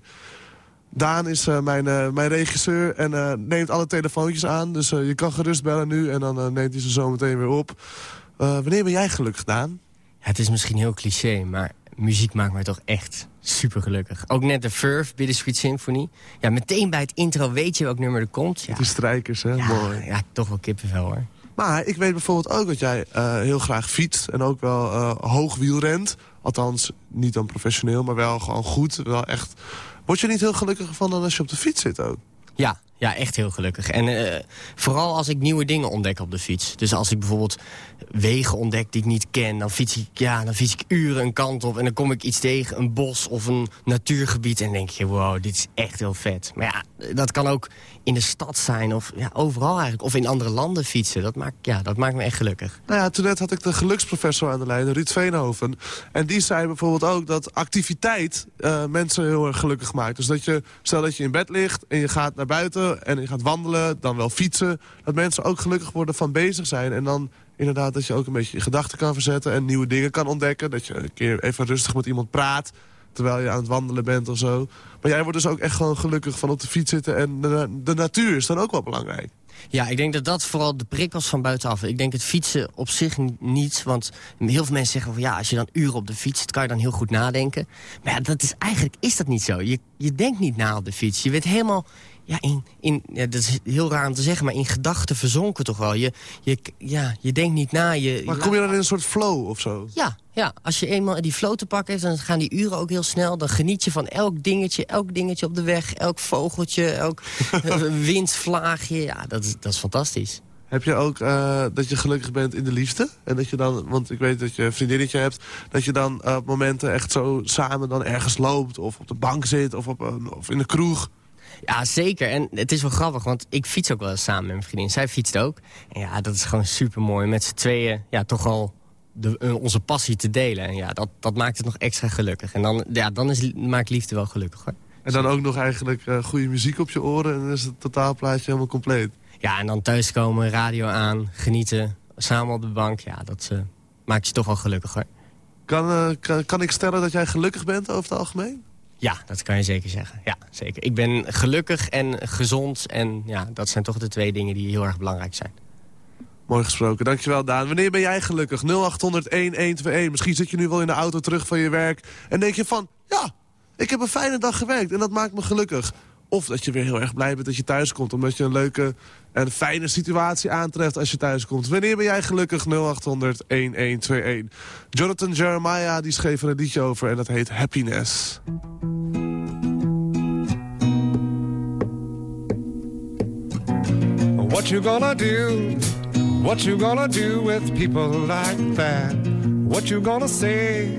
0800-1121. Daan is uh, mijn, uh, mijn regisseur en uh, neemt alle telefoontjes aan. Dus je kan gerust bellen nu en dan neemt hij ze zometeen weer op. wanneer ben jij gelukkig, Daan? Ja, het is misschien heel cliché, maar muziek maakt mij toch echt super gelukkig. Ook net de Verve, Bittersweet Symphony. Ja, meteen bij het intro weet je welk nummer er komt. Ja. Die strijkers, hè? Ja, Mooi. Ja, toch wel kippenvel, hoor. Maar ik weet bijvoorbeeld ook dat jij heel graag fietst en ook wel hoog wielrent. Althans, niet dan professioneel, maar wel gewoon goed. Wel echt... Word je niet heel gelukkig van dan als je op de fiets zit ook? Ja, ja, echt heel gelukkig. En uh, vooral als ik nieuwe dingen ontdek op de fiets. Dus als ik bijvoorbeeld wegen ontdek die ik niet ken... dan fiets ik, ja, dan fiets ik uren een kant op en dan kom ik iets tegen... een bos of een natuurgebied en denk je... wow, dit is echt heel vet. Maar ja, dat kan ook in de stad zijn of ja, overal eigenlijk. Of in andere landen fietsen. Dat maakt, ja, dat maakt me echt gelukkig. Nou ja, toen net had ik de geluksprofessor aan de lijn, Ruud Veenhoven. En die zei bijvoorbeeld ook dat activiteit uh, mensen heel erg gelukkig maakt. Dus dat je, stel dat je in bed ligt en je gaat naar buiten en je gaat wandelen, dan wel fietsen. Dat mensen ook gelukkig worden van bezig zijn. En dan inderdaad dat je ook een beetje je gedachten kan verzetten en nieuwe dingen kan ontdekken. Dat je een keer even rustig met iemand praat terwijl je aan het wandelen bent of zo. Maar jij wordt dus ook echt gewoon gelukkig van op de fiets zitten. En de, natuur is dan ook wel belangrijk. Ja, ik denk dat dat vooral de prikkels van buitenaf. Ik denk het fietsen op zich niet. Want heel veel mensen zeggen van ja, als je dan uren op de fiets zit, kan je dan heel goed nadenken. Maar ja, dat is, eigenlijk is dat niet zo. Je, je denkt niet na op de fiets. Je bent helemaal ja, in, in, ja, dat is heel raar om te zeggen, maar in gedachten verzonken toch wel. Je, je, ja, je denkt niet na. Je, maar kom je dan in een soort flow of zo? Ja, ja, als je eenmaal die flow te pakken heeft, dan gaan die uren ook heel snel. Dan geniet je van elk dingetje, elk dingetje op de weg, elk vogeltje, elk windvlaagje. Ja, dat is, dat is fantastisch. Heb je ook uh, dat je gelukkig bent in de liefde? En dat je dan, want ik weet dat je een vriendinnetje hebt... dat je dan uh, op momenten echt zo samen dan ergens loopt... of op de bank zit of, op, een, of in de kroeg... Ja, zeker. En het is wel grappig, want ik fiets ook wel eens samen met mijn vriendin. Zij fietst ook. En ja, dat is gewoon super mooi. Met z'n tweeën ja, toch al de, uh, onze passie te delen. En ja, dat, dat maakt het nog extra gelukkig. En dan, ja, dan is, maakt liefde wel gelukkig hoor. En dan ook nog eigenlijk uh, goede muziek op je oren... en dan is het totaalplaatje helemaal compleet. Ja, en dan thuiskomen, radio aan, genieten, samen op de bank. Ja, dat uh, maakt je toch wel gelukkig hoor. Kan, kan, kan ik stellen dat jij gelukkig bent over het algemeen? Ja, dat kan je zeker zeggen. Ja, zeker. Ik ben gelukkig en gezond. En ja, dat zijn toch de twee dingen die heel erg belangrijk zijn. Mooi gesproken. Dankjewel, Daan. Wanneer ben jij gelukkig? 0800-1121. Misschien zit je nu wel in de auto terug van je werk... en denk je van, ja, ik heb een fijne dag gewerkt en dat maakt me gelukkig. Of dat je weer heel erg blij bent dat je thuis komt... omdat je een leuke en fijne situatie aantreft als je thuis komt. Wanneer ben jij gelukkig? 0800-1121. Jonathan Jeremiah die schreef er een liedje over en dat heet Happiness. What you gonna do? What you gonna do with people like that? What you gonna say?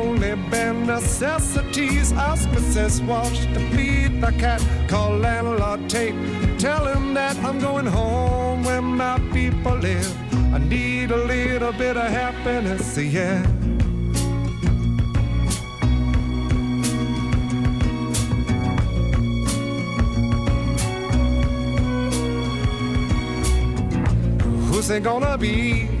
Only bare necessities. Ask Mrs. Walsh to feed the cat. Call landlord Tate. Tell him that I'm going home where my people live. I need a little bit of happiness, yeah. Who's it gonna be?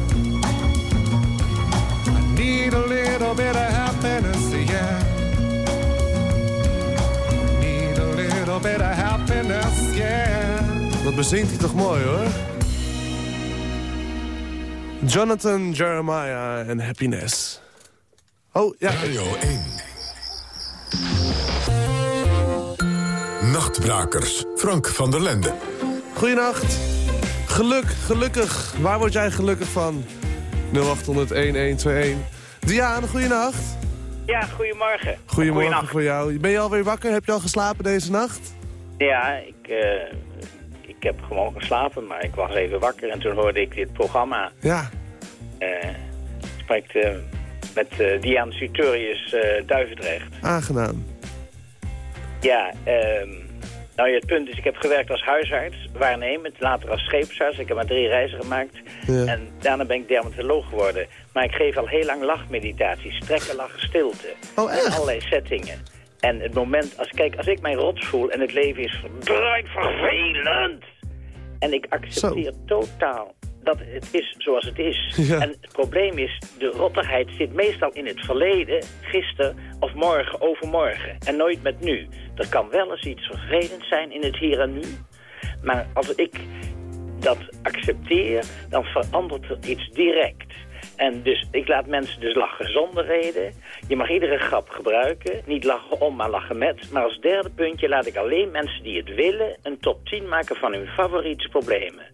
Need a little bit of happiness, yeah. Need a little bit of happiness, yeah. Dat bezingt hij toch mooi, hoor. Jonathan Jeremiah en Happiness. Oh, ja. Radio 1. Nachtbrakers. Frank van der Lende. Goedenacht. Geluk, gelukkig. Waar word jij gelukkig van? 0800-1121. Diane, goedenacht. Ja, goedemorgen. Goedemorgen Goeienacht. voor jou. Ben je alweer wakker? Heb je al geslapen deze nacht? Ja, ik, eh, ik heb gewoon geslapen, maar ik was even wakker en toen hoorde ik dit programma. Ja. eh spreekt eh, met eh, Diane Duivendrecht. Aangenaam. Ja, ehm, nou ja, het punt is, ik heb gewerkt als huisarts, waarnemend, later als scheepsarts. Ik heb maar drie reizen gemaakt Ja. en daarna ben ik dermatoloog geworden. Maar ik geef al heel lang lachmeditaties, strekken, lachen, stilte. Oh, echt? In allerlei settingen. En het moment, als, kijk, als ik mij rots voel en het leven is verdraaid vervelend. En ik accepteer totaal dat het is zoals het is. Ja. En het probleem is, de rottigheid zit meestal in het verleden, gisteren of morgen, overmorgen. En nooit met nu. Er kan wel eens iets vervelends zijn in het hier en nu. Maar als ik dat accepteer, dan verandert er iets direct. En dus, ik laat mensen dus lachen zonder reden. Je mag iedere grap gebruiken. Niet lachen om, maar lachen met. Maar als derde puntje laat ik alleen mensen die het willen... een top 10 maken van hun favoriete problemen.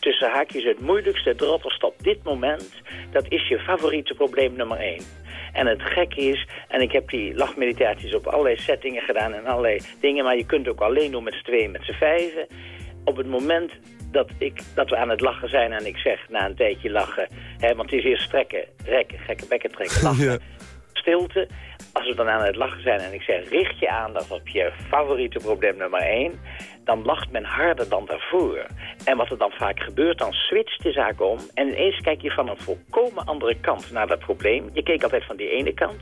Tussen haakjes het moeilijkste, rotterste op dit moment... dat is je favoriete probleem nummer 1. En het gekke is, en ik heb die lachmeditaties op allerlei settingen gedaan... en allerlei dingen, maar je kunt het ook alleen doen met z'n tweeën, met z'n vijven. Op het moment dat, ik, dat we aan het lachen zijn en ik zeg na een tijdje lachen... Hè, want het is eerst strekken, rekken, gekke bekken trekken, lachen, Ja. stilte. Als we dan aan het lachen zijn en ik zeg richt je aandacht op je favoriete probleem nummer 1... dan lacht men harder dan daarvoor. En wat er dan vaak gebeurt, dan switcht de zaak om... en ineens kijk je van een volkomen andere kant naar dat probleem. Je keek altijd van die ene kant.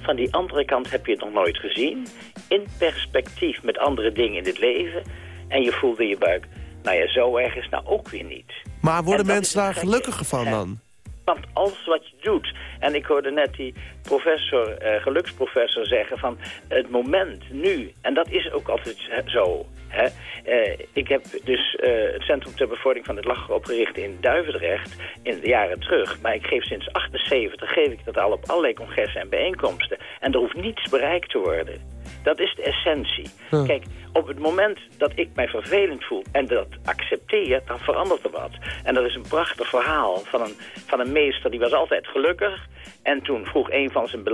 Van die andere kant heb je het nog nooit gezien. In perspectief met andere dingen in het leven. En je voelde in je buik, nou ja, zo erg is het nou ook weer niet. Maar worden mensen daar gelukkiger van dan? Want alles wat je doet, en ik hoorde net die professor, eh, geluksprofessor zeggen van het moment, nu, en dat is ook altijd zo. Hè? Eh, ik heb dus eh, het Centrum ter Bevordering van het Lachen opgericht in Duivendrecht in de jaren terug. Maar ik geef sinds 78 geef ik dat al op allerlei congressen en bijeenkomsten. En er hoeft niets bereikt te worden. Dat is de essentie. Ja. Kijk, op het moment dat ik mij vervelend voel en dat accepteer, dan verandert er wat. En dat is een prachtig verhaal van een, van een meester, die was altijd gelukkig. En toen vroeg een van zijn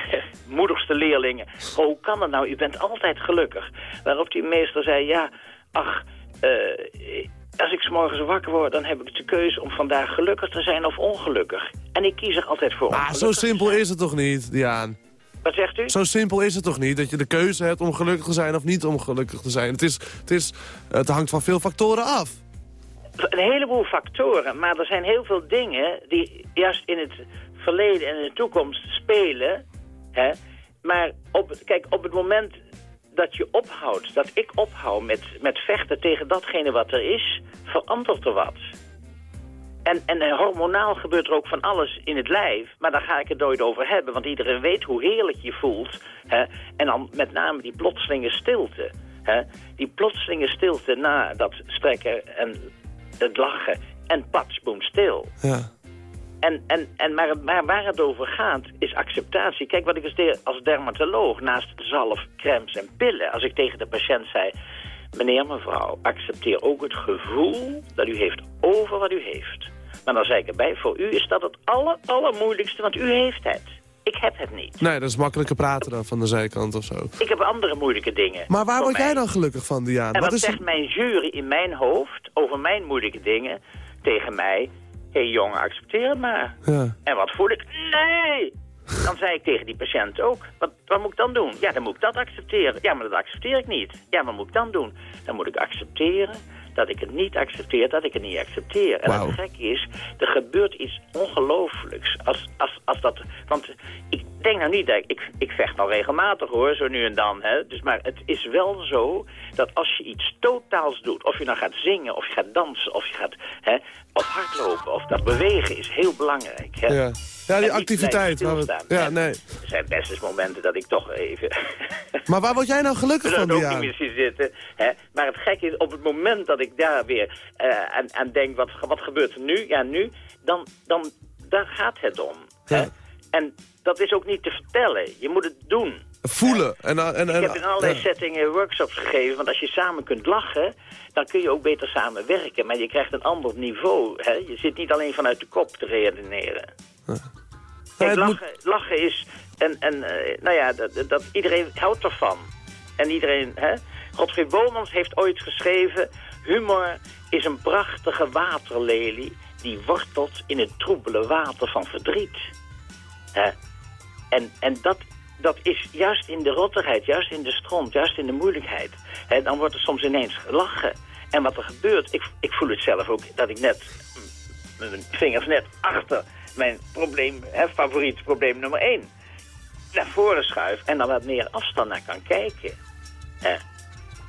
moedigste leerlingen, "Oh, hoe kan dat nou, u bent altijd gelukkig. Waarop die meester zei, ja, ach, eh, als ik 's morgens wakker word, dan heb ik de keuze om vandaag gelukkig te zijn of ongelukkig. En ik kies er altijd voor Ah, zo simpel is het toch niet, Diaan? Wat zegt u? Zo simpel is het toch niet, dat je de keuze hebt om gelukkig te zijn of niet om gelukkig te zijn. Het, is, het, is, het hangt van veel factoren af. Een heleboel factoren, maar er zijn heel veel dingen die juist in het verleden en in de toekomst spelen. Hè? Maar op, kijk, op het moment dat je ophoudt, dat ik ophoud met, met vechten tegen datgene wat er is, verandert er wat. En, en eh, hormonaal gebeurt er ook van alles in het lijf, maar daar ga ik het nooit over hebben, want iedereen weet hoe heerlijk je voelt. Hè? En dan met name die plotselinge stilte. Hè? Die plotselinge stilte na dat strekken en het lachen en pats, boem, stil. Ja. En, en, en maar, maar waar het over gaat, is acceptatie. Kijk, wat ik als, de- als dermatoloog, naast zalf, crèmes en pillen... als ik tegen de patiënt zei... meneer, mevrouw, accepteer ook het gevoel dat u heeft over wat u heeft. Maar dan zei ik erbij, voor u is dat het aller, allermoeilijkste, want u heeft het. Ik heb het niet. Nee, dat is makkelijker praten dan van de zijkant of zo. Ik heb andere moeilijke dingen. Maar waar word mij. jij dan gelukkig van, Diaan? En wat, is zegt mijn jury in mijn hoofd over mijn moeilijke dingen tegen mij? Hé hey, jongen, accepteer het maar. Ja. En wat voel ik? Nee! Dan zei ik tegen die patiënt ook, wat, wat moet ik dan doen? Ja, dan moet ik dat accepteren. Ja, maar dat accepteer ik niet. Ja, wat moet ik dan doen? Dan moet ik accepteren dat ik het niet accepteer, dat ik het niet accepteer. En het gekke is, er gebeurt iets ongelooflijks. Als, als, als dat, want ik denk nou niet dat ik, ik, ik vecht al regelmatig hoor, zo nu en dan. Hè? Dus, maar het is wel zo dat als je iets totaals doet, of je nou gaat zingen, of je gaat dansen, of je gaat hè, of hardlopen, of dat bewegen is heel belangrijk. Hè? Ja. Ja, die activiteit. ja, nee. Er zijn best eens momenten dat ik toch even... Maar waar word jij nou gelukkig er van, ook niet meer zitten. Hè? Maar het gekke is, op het moment dat ik daar weer eh, aan, aan denk, wat, wat gebeurt er nu? Ja, nu, dan, dan daar gaat het om. Hè? Ja. En dat is ook niet te vertellen. Je moet het doen. Voelen. En, en, en, Ik heb in allerlei settingen workshops gegeven, want als je samen kunt lachen, dan kun je ook beter samen werken. Maar je krijgt een ander niveau. Hè? Je zit niet alleen vanuit de kop te redeneren. Kijk, lachen, lachen is, en, en, eh, nou ja, dat, dat- dat, iedereen houdt ervan. En iedereen, hè? Godfried Bomans heeft ooit geschreven, humor is een prachtige waterlelie die wortelt in het troebele water van verdriet. Hè? En, en dat, dat is juist in de rottigheid, juist in de stront, juist in de moeilijkheid. Hè, dan wordt er soms ineens gelachen. En wat er gebeurt, ik, ik voel het zelf ook, dat ik net, mm, met mijn vingers net achter mijn probleem, hè, favoriet probleem nummer één, naar voren schuif en dan wat meer afstand naar kan kijken. Hè.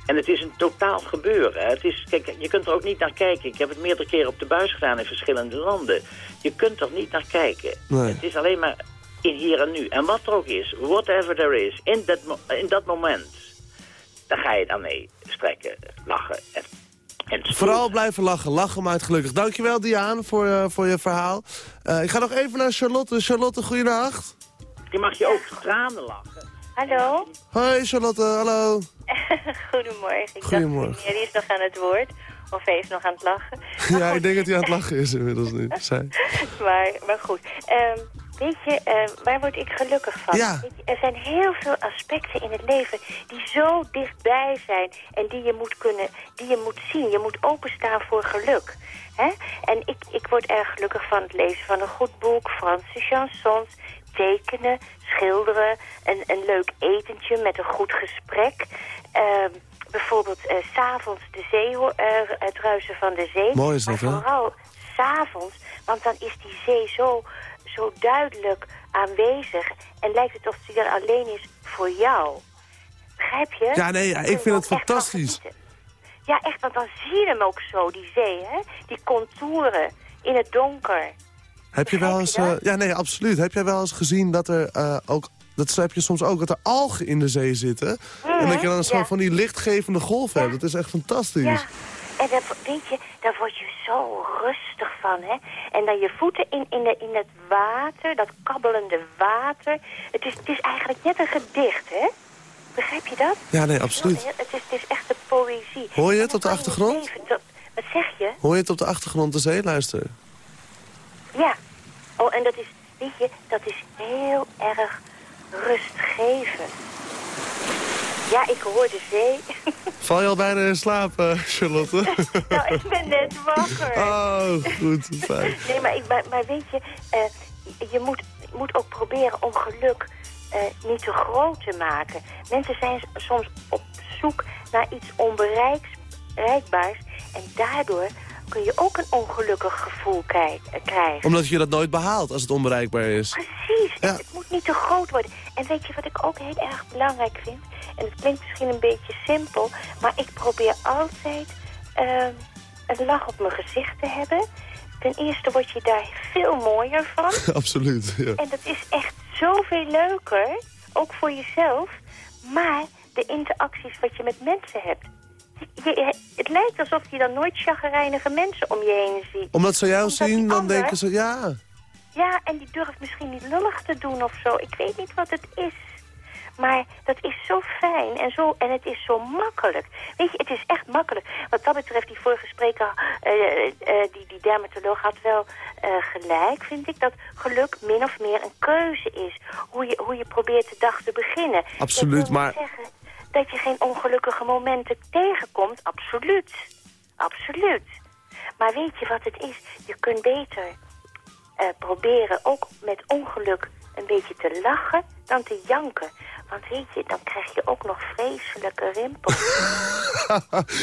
En het is een totaal gebeuren. hè. Het is, kijk, je kunt er ook niet naar kijken. Ik heb het meerdere keren op de buis gedaan in verschillende landen. Je kunt er niet naar kijken. Nee. Het is alleen maar in hier en nu. En wat er ook is, whatever there is, in dat, mo- in dat moment, daar ga je dan mee strekken, lachen en, en Vooral blijven lachen. Lachen maakt gelukkig. Dankjewel, Diaan, voor, eh, voor je verhaal. Eh, ik ga nog even naar Charlotte. Charlotte, goeienacht. Je mag je ook tranen lachen. Hallo? Hoi, Charlotte. Hallo. Goedemorgen. Ik Goedemorgen. dacht, meneer is nog aan het woord. Of hij is nog aan het lachen. Ja, ik denk dat hij aan het lachen is inmiddels nu. Zij. Maar, maar goed. Ehm, weet je, ehm, waar word ik gelukkig van? Ja. Je, er zijn heel veel aspecten in het leven die zo dichtbij zijn en die je moet kunnen, die je moet zien. Je moet openstaan voor geluk. Hè? En ik, ik word erg gelukkig van het lezen van een goed boek, Franse chansons, tekenen, schilderen, een, een leuk etentje met een goed gesprek. Ehm, bijvoorbeeld eh, s s'avonds de zee, eh, het ruisen van de zee. Mooi is dat, maar hè? vooral s'avonds, want dan is die zee zo, zo duidelijk aanwezig... en lijkt het alsof die er alleen is voor jou. Begrijp je? Ja, nee, ja, Dan ik vind het fantastisch. Ja, echt, want dan zie je hem ook zo, die zee, hè? Die contouren in het donker. Heb je wel eens... eh, ja, nee, absoluut. Heb jij wel eens gezien dat er eh, ook... Dat heb je soms ook, dat er algen in de zee zitten. En dat je dan een soort ja. van die lichtgevende golf hebt. Dat is echt fantastisch. Ja, en dat, weet je, daar word zo rustig van, hè. En dan je voeten in, in, de, in het water, dat kabbelende water. Het is, het is eigenlijk net een gedicht, hè. Begrijp je dat? Ja, nee, absoluut. Het is, het is echt de poëzie. Hoor je het op de achtergrond? Wat zeg je? Hoor je het op de achtergrond de zee luisteren? Ja. Oh, en dat is, weet je, dat is heel erg rustgevend. Ja, ik hoor de zee. Val je al bijna in slaap, eh, Charlotte? nou, ik ben net wakker. oh, goed, fijn. Nee, maar, ik, maar, maar weet je, eh, je moet, moet ook proberen om geluk eh, niet te groot te maken. Mensen zijn soms op zoek naar iets onbereikbaars en daardoor kun je ook een ongelukkig gevoel krijgen. Omdat je dat nooit behaalt als het onbereikbaar is. Precies, en het moet niet te groot worden. En weet je wat ik ook heel erg belangrijk vind? En het klinkt misschien een beetje simpel, maar ik probeer altijd ehm, een lach op mijn gezicht te hebben. Ten eerste word je daar veel mooier van. Absoluut, ja. En dat is echt zoveel leuker, ook voor jezelf. Maar de interacties wat je met mensen hebt. Je- het lijkt alsof je dan nooit chagrijnige mensen om je heen ziet. Omdat ze jou Omdat zien, dan ander- denken ze, ja. Ja, en die durft misschien niet lullig te doen of zo. Ik weet niet wat het is. Maar dat is zo fijn en, zo, en het is zo makkelijk. Weet je, het is echt makkelijk. Wat dat betreft, die vorige spreker, eh, eh, die, die dermatoloog had wel eh, gelijk, vind ik. Dat geluk min of meer een keuze is. Hoe je, hoe je probeert de dag te beginnen. Absoluut, maar- zeggen dat je geen ongelukkige momenten tegenkomt. Absoluut. Absoluut. Maar weet je wat het is? Je kunt beter eh, proberen ook met ongeluk een beetje te lachen dan te janken. Want weet je, dan krijg je ook nog vreselijke rimpels.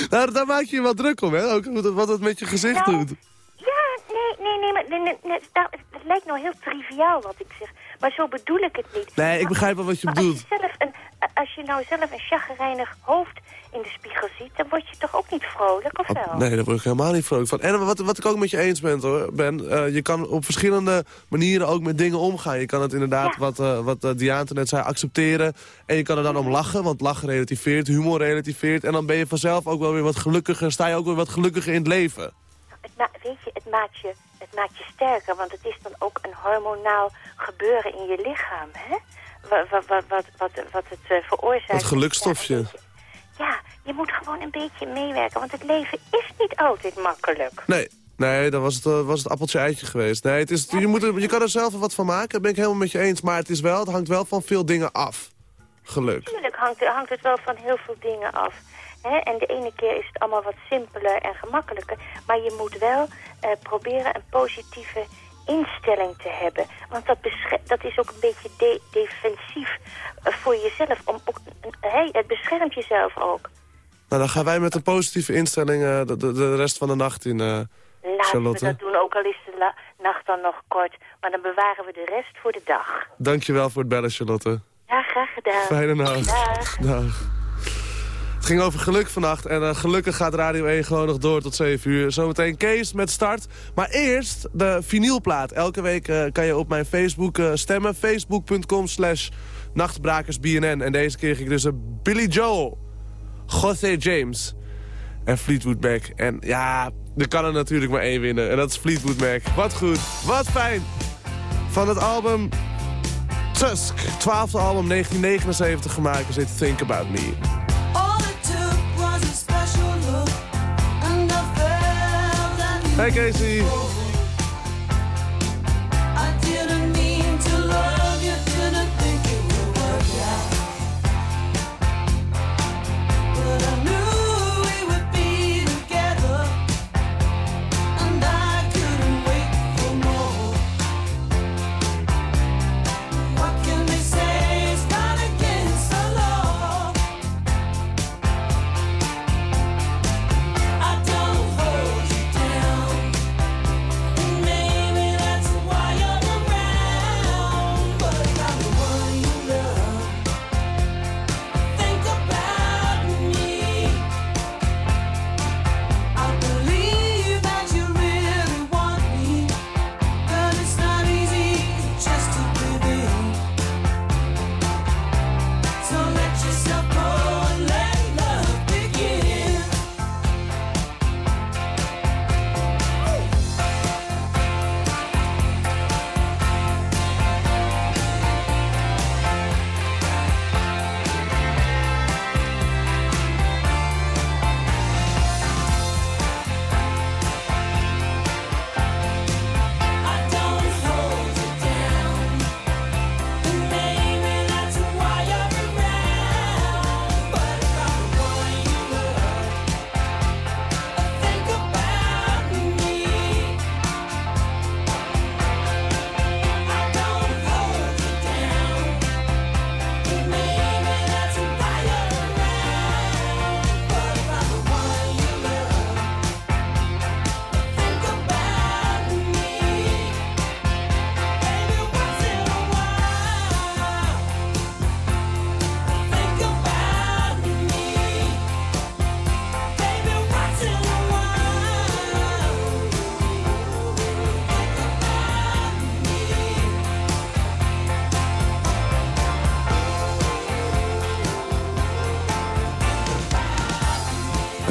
daar, daar maak je je wel druk om, hè? Ook wat het met je gezicht Nou, doet. ja, nee, nee, nee, maar nee, nee, nee, nou, het lijkt nou heel triviaal wat ik zeg. Maar zo bedoel ik het niet. Nee, ik begrijp wel wat je bedoelt. Als je, zelf een, als je nou zelf een chagrijnig hoofd in de spiegel ziet... dan word je toch ook niet vrolijk, of wel? Nee, daar word ik helemaal niet vrolijk van. En wat, wat ik ook met je eens ben, hoor, ben eh, je kan op verschillende manieren ook met dingen omgaan. Je kan het inderdaad, wat, eh wat Diante net zei, accepteren. En je kan er dan om lachen, want lachen relativeert, humor relativeert. En dan ben je vanzelf ook wel weer wat gelukkiger, sta je ook weer wat gelukkiger in het leven. Het weet je, het maakt je, het maakt je sterker, want het is dan ook een hormonaal gebeuren in je lichaam, hè? Wat, wat, wat, wat, wat, het eh, veroorzaakt. Het gelukstofje. Ja, je moet gewoon een beetje meewerken, want het leven is niet altijd makkelijk. Nee, nee, dan was het, eh, was het appeltje eitje geweest. Nee, het is, je, moet er, je kan er zelf wat van maken, daar ben ik helemaal met je eens. Maar het, is wel, het hangt wel van veel dingen af. Geluk. Natuurlijk hangt, hangt het wel van heel veel dingen af. Hè? En de ene keer is het allemaal wat simpeler en gemakkelijker. Maar je moet wel eh, proberen een positieve instelling te hebben. Want dat, dat is ook een beetje de- defensief eh, voor jezelf. Om ook, hey, het beschermt jezelf ook. Nou, dan gaan wij met een positieve instelling eh, de, de, de rest van de nacht in, eh, Laten we Charlotte. dat doen, ook al is de nacht dan nog kort. Maar dan bewaren we de rest voor de dag. Dankjewel voor het bellen, Charlotte. Ja, graag gedaan. Fijne nacht. Dag. Dag. Het ging over geluk vannacht en eh, gelukkig gaat Radio 1 gewoon nog door tot 7 uur. Zometeen Kees met start. Maar eerst de vinylplaat. Elke week eh, kan je op mijn Facebook eh, stemmen. Facebook.com slash nachtbrakersbnn. En deze keer ging ik dus eh, Billy Joel, José James en Fleetwood Mac. En ja, er kan er natuurlijk maar één winnen. En dat is Fleetwood Mac. Wat goed, wat fijn. Van het album Tusk, 12e album 1979 gemaakt. Er zit Think About Me. Hey Casey.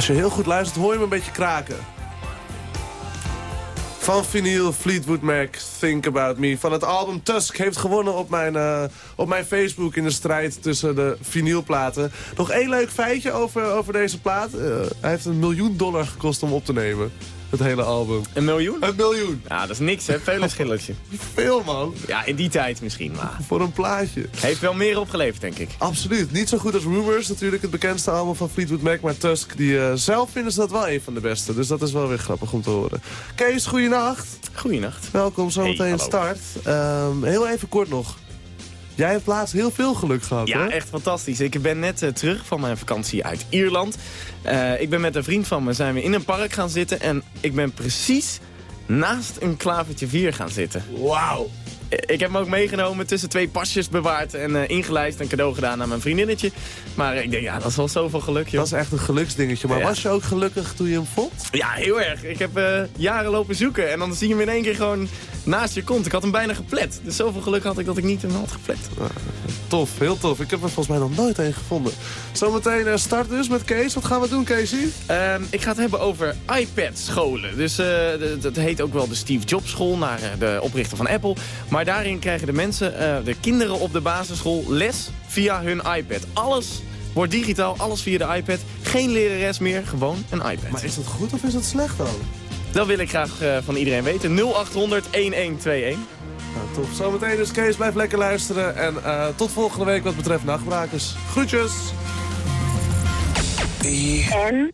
Als je heel goed luistert, hoor je hem een beetje kraken. Van vinyl Fleetwood Mac, Think About Me. Van het album Tusk heeft gewonnen op mijn, eh, op mijn Facebook in de strijd tussen de vinylplaten. Nog één leuk feitje over, over deze plaat. Eh, hij heeft een miljoen dollar gekost om op te nemen. Het hele album. Een miljoen? Een miljoen. Ja, dat is niks, hè? Veel een schilletje. Veel, man. Ja, in die tijd misschien, maar... Voor een plaatje. Heeft wel meer opgeleverd, denk ik. Absoluut. Niet zo goed als Rumors, natuurlijk het bekendste album van Fleetwood Mac. Maar Tusk, die, eh, zelf vinden ze dat wel een van de beste. Dus dat is wel weer grappig om te horen. Kees, goeienacht. Goeienacht. Welkom zometeen Hey, start. Ehm, heel even kort nog. Jij hebt laatst heel veel geluk gehad, Ja, hè? echt fantastisch. Ik ben net eh, terug van mijn vakantie uit Ierland. Eh, ik ben met een vriend van me zijn we in een park gaan zitten... en ik ben precies naast een klavertje 4 gaan zitten. Wauw. Ik heb hem ook meegenomen, tussen twee pasjes bewaard en eh, ingelijst. Een cadeau gedaan aan mijn vriendinnetje. Maar ik denk, ja, dat is wel zoveel geluk, joh. Dat is echt een geluksdingetje. Maar Ja. was je ook gelukkig toen je hem vond? Ja, heel erg. Ik heb eh, jaren lopen zoeken en dan zie je hem in één keer gewoon naast je kont. Ik had hem bijna geplet. Dus zoveel geluk had ik dat ik niet hem had geplet. Tof, heel tof. Ik heb er volgens mij nog nooit een gevonden. Zometeen eh, start dus met Kees. Wat gaan we doen, Casey? Ehm, ik ga het hebben over iPad-scholen. Dus eh, dat heet ook wel de Steve Jobs School, naar eh, de oprichter van Apple. Maar daarin krijgen de mensen, eh, de kinderen op de basisschool, les via hun iPad. Alles wordt digitaal, alles via de iPad. Geen lerares meer, gewoon een iPad. Maar is dat goed of is dat slecht dan? Dat wil ik graag eh, van iedereen weten. 0800 1121. Nou, tof. Zometeen dus Kees, blijf lekker luisteren. En eh, tot volgende week wat betreft nachtbrakers. Groetjes! En?